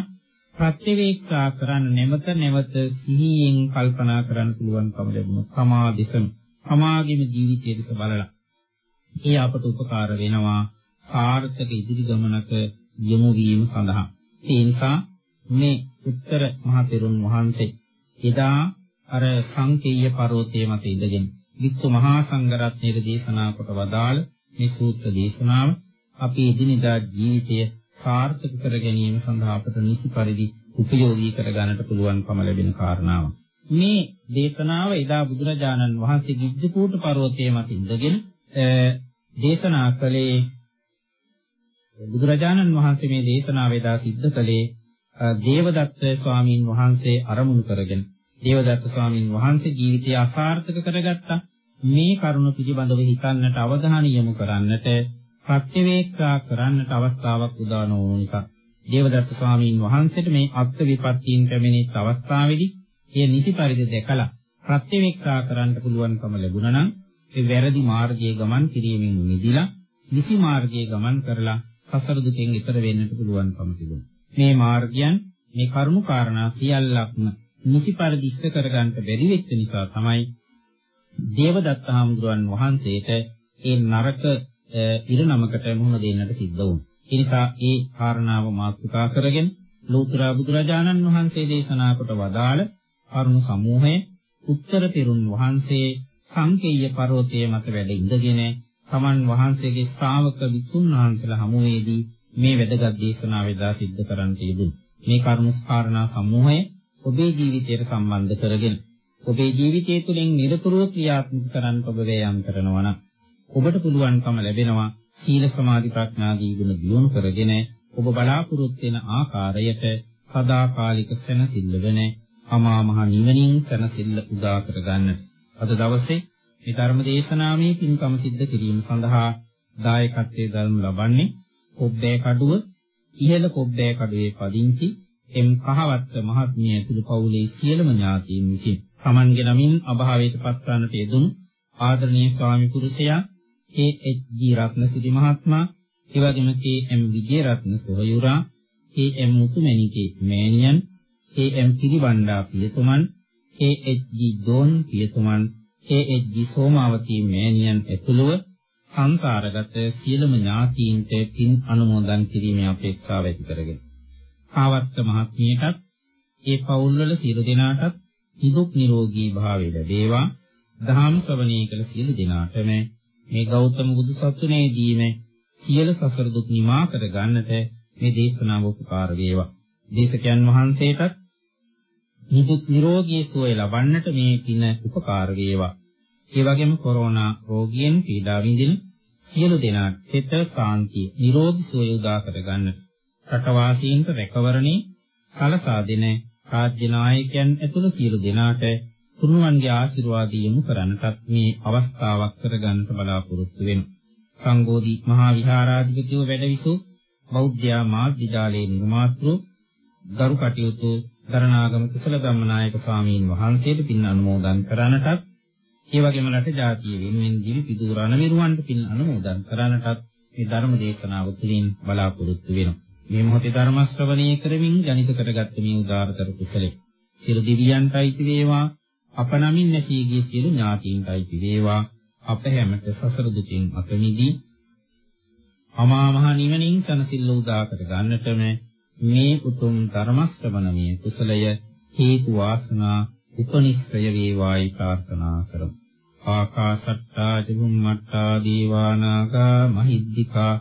S3: ප්‍රත්‍යවේක්ෂා කරන්න නැවත නැවත සිහියෙන් කල්පනා කරන්න පුළුවන්කම ලැබුණා. සමාධිසම සමාගින ජීවිතයේ දිස බලලා. ඒ අපට උපකාර වෙනවා සාර්ථක ඉදිරි ගමනක යොමු වීම සඳහා. ඒ නිසා මේ උත්තර මහ තෙරුන් වහන්සේ එදා අර සංකේය පර්වතයේ මත ඉඳගෙන වික්ෂු මහා සංඝරත්නයේ දේශනා කොට වදාළ මේ සූත්‍ර දේශනාව අපේ එදිනෙදා ජීවිතය සාර්ථක කර ගැනීම සඳහා අපට නිසි පරිදි උපයෝගී කර ගන්නට පුළුවන්කම ලැබෙන කාරණාවක්. මේ දේශනාව එදා බුදුරජාණන් වහන්සේ ගිජ්ජකූට පර්වතයේ මත ඉඳගෙන දේශනා කළේ බුදුරජාණන් වහන්සේ මේ දේශනාව එදා සිද්ධ කළේ දේවදත්ත ස්වාමීන් වහන්සේ අරමුණු කරගෙන දේවදත්ත ස්වාමීන් වහන්සේ ජීවිතය අසාර්ථක කරගත්තා. මේ කරුණ පිළිබඳව හිතන්නට අවධානය යොමු කරන්නට ප්‍රත්‍යවේක්ෂා කරන්නට අවස්ථාවක් උදා නොවන නිසා දේවදත්ත ස්වාමීන් වහන්සේට මේ අත්ත් විපත්තීන් පැමිණිච්ච අවස්ථාවේදී එය නිසි පරිදි දැකලා ප්‍රත්‍යවේක්ෂා කරන්න පුළුවන්කම ලැබුණා නම් ඒ වැරදි මාර්ගයේ ගමන් කිරීමෙන් මිදිලා නිසි මාර්ගයේ ගමන් කරලා සසර දුකෙන් ඈතර වෙන්නට පුළුවන්කම තිබුණා. මේ මාර්ගයන් මේ කරුණු කාරණා සියල්ලක්ම නිසි පරිදි ඉෂ්ට කරගන්න බැරි වෙච්ච නිසා තමයි දේවදත්ත හාමුදුරන් වහන්සේට ඒ නරක ඉරණමකට මුහුණ දෙන්නට සිද්ධ වුණා. ඒ නිසා ඒ කාරණාව මාතෘකා කරගෙන ලෝතර බුදුරජාණන් වහන්සේ දේශනා කොට වදාළ කරුණු සමූහය උත්තර පිරුන් වහන්සේ සංකේය පර්වතයේ මත වැඩ ඉඳගෙන තමන් වහන්සේගේ ශ්‍රාවක විසුන් වහන්සේලා හමුවේදී මේ වැදගත් දේශනාව එදා සිද්ධ කරන්න යෙදුණා. මේ කරුණු කාරණා සමූහය ඔබේ ජීවිතයට සම්බන්ධ කරගෙන ඔබේ ජීවිතය තුළින් නිරතුරුව ක්‍රියාත්මක කරන්න ඔබ වෑයම් කරනවා නම් ඔබට පුළුවන්කම ලැබෙනවා සීල සමාධි ප්‍රඥා දී ගුණ දියුණු කරගෙන ඔබ බලාපොරොත්තු වෙන ආකාරයට සදාකාලික සැනසෙල්ල වෙන අමා මහ නිවනින් සැනසෙල්ල උදා කරගන්න. අද දවසේ මේ ධර්ම දේශනාවේ පින්කම සිද්ධ කිරීම සඳහා දායකත්වයේ දරනු ලබන්නේ පොබ්බෑ කඩුව ඉහළ පොබ්බෑ කඩුවේ පදිංචි එම් කහවත්ත මහත්මිය ඇතුළු පවුලේ සියලුම ඥාතීන් විසින් Tamange නමින් අභාවයට පත්වන්නට යෙදුණු ආදරණීය ස්වාමි පුරුෂයා ඒ.එච්.ජී. රත්නසිරි මහත්මයා, ඒ වගේම කේ.එම්. විජේරත්න සොහයුරා, කේ.එම්. මුතුමැණිකේ මෑණියන්, කේ.එම්. පිරිවණ්ඩා පියතුමන්, කේ.එච්.ජී. දෝන් පියතුමන්, කේ.එච්.ජී. සෝමාවතී මෑණියන් ඇතුළුව සංසාරගත සියලුම ඥාතීන්ට පින් අනුමෝදන් කිරීමේ අපේක්ෂාව ඇති කරගෙන ආවත්ත මහත්මියටත් ඒ පවුල්වල සියලු දෙනාටත් නිදුක් නිරෝගී භාවය ලැබේවා දහම් ශ්‍රවණය කළ සියලු දෙනාටම මේ ගෞතම බුදු සසුනේදීම සියලු සසර දුක් නිමා කර ගන්නට මේ දේශනාව උපකාර වේවා. දේශකයන් වහන්සේටත් නිදුක් නිරෝගී සුවය ලබන්නට මේ පින උපකාර වේවා. ඒ වගේම කොරෝනා රෝගීන් පීඩා විඳින සියලු දෙනාට සිත සාන්තිය නිරෝගී සුවය උදා කර ගන්නට රටවාසීන්ට රැකවරණේ සලසා දෙන රාජ්‍ය නායකයන් ඇතුළු සියලු දෙනාට තුනුවන්ගේ ආශිර්වාද යොමු කරන්නටත් මේ අවස්ථාවක් කරගන්න බලාපොරොත්තු වෙනවා. සංඝෝධි මහා විහාරාධිපතිව වැඩවිසු බෞද්ධ මාධ්‍යාලයේ නිර්මාතෘ ගරු කටයුතු දරණාගම කුසල ධම්මනායක ස්වාමීන් වහන්සේට පින් අනුමෝදන් කරන්නටත් ඒ වගේම රට ජාතිය වෙනුවෙන් දිවි පිදූ රණවිරුවන්ට පින් අනුමෝදන් කරන්නටත් මේ ධර්ම දේශනාව තුළින් බලාපොරොත්තු වෙනවා. මේ මොහොතේ ධර්ම ශ්‍රවණය කරමින් ජනිත කරගත්ත මේ උදාාරතර කුසලේ සියලු දිව්‍යයන්ටයි වේවා අප නමින් නැසී ගිය සියලු ඥාතීන්ටයි වේවා අප හැමත සසර දුකින් අත මිදී අමා මහ නිවනින් තනසිල්ල උදා කර ගන්නටම මේ උතුම් ධර්ම ශ්‍රවණමේ කුසලය හේතු වාසනා උපනිශ්‍රය වේවායි ප්‍රාර්ථනා කරමු. ආකාශට්ටා චුම්මට්ටා දීවානාගා මහිද්దికා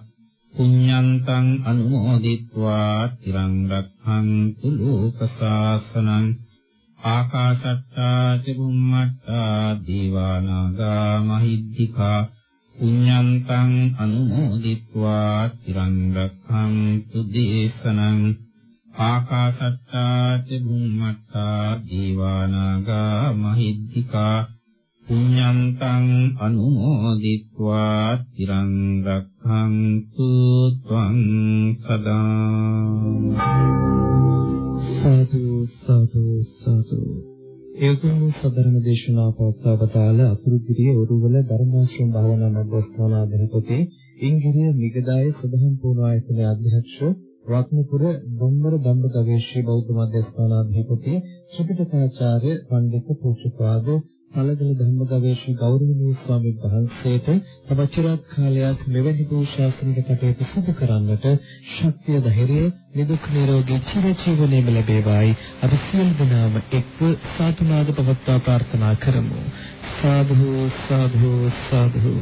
S3: පුඤ්ඤන්තං අනුමෝදිत्वा තිරං රක්ඛන්තු ලෝක සාසනං ආකාශට්ටා චුම්මට්ටා දීවානාගා මහිද්దికා පුඤ්ඤන්තං අනුමෝදිත්වා තිරං රක්ඛන්තු දේශනං ආකාශට්ටා චුම්මට්ටා දීවානාගා මහිද්దికා පුඤ්ඤන්තං අනුමෝදිත්වා තිරං රක්ඛන්තු ත්වං සදා
S2: සාදු සාදු සාදු ඒතුම් සදරම දේශනා පවත්වාවතාල අතුරුගිරිය ඔරුවල ධර්මාශ්‍රම භාවනා මධ්‍යස්ථානාධිපති ඉංගිරිය මිගදායේ සදහම් පූර්වායතනයේ අධ්‍යක්ෂ රත්නපුර බොම්බර දම්බ ගවේෂී බෞද්ධ මධ්‍යස්ථානාධිපති ත්‍රිපිටකාචාර්ය පණ්ඩිත පූජ්‍යපාද පළදල ධර්ම ගවේෂක ගෞරවනීය ස්වාමීන් වහන්සේට තව චිරාත් කාලයක් මෙවැනි වූ ශාස්ත්‍රීය කටයුතු සිදු කරන්නට ශක්තිය ධෛර්යය නිදුක් නිරෝගී චිරජීවනයේම ලැබේවායි. අපි සියලු දෙනාම එක්ව සාතුනාද පවත්වා ප්‍රාර්ථනා කරමු. සාදු සාදු සාදු.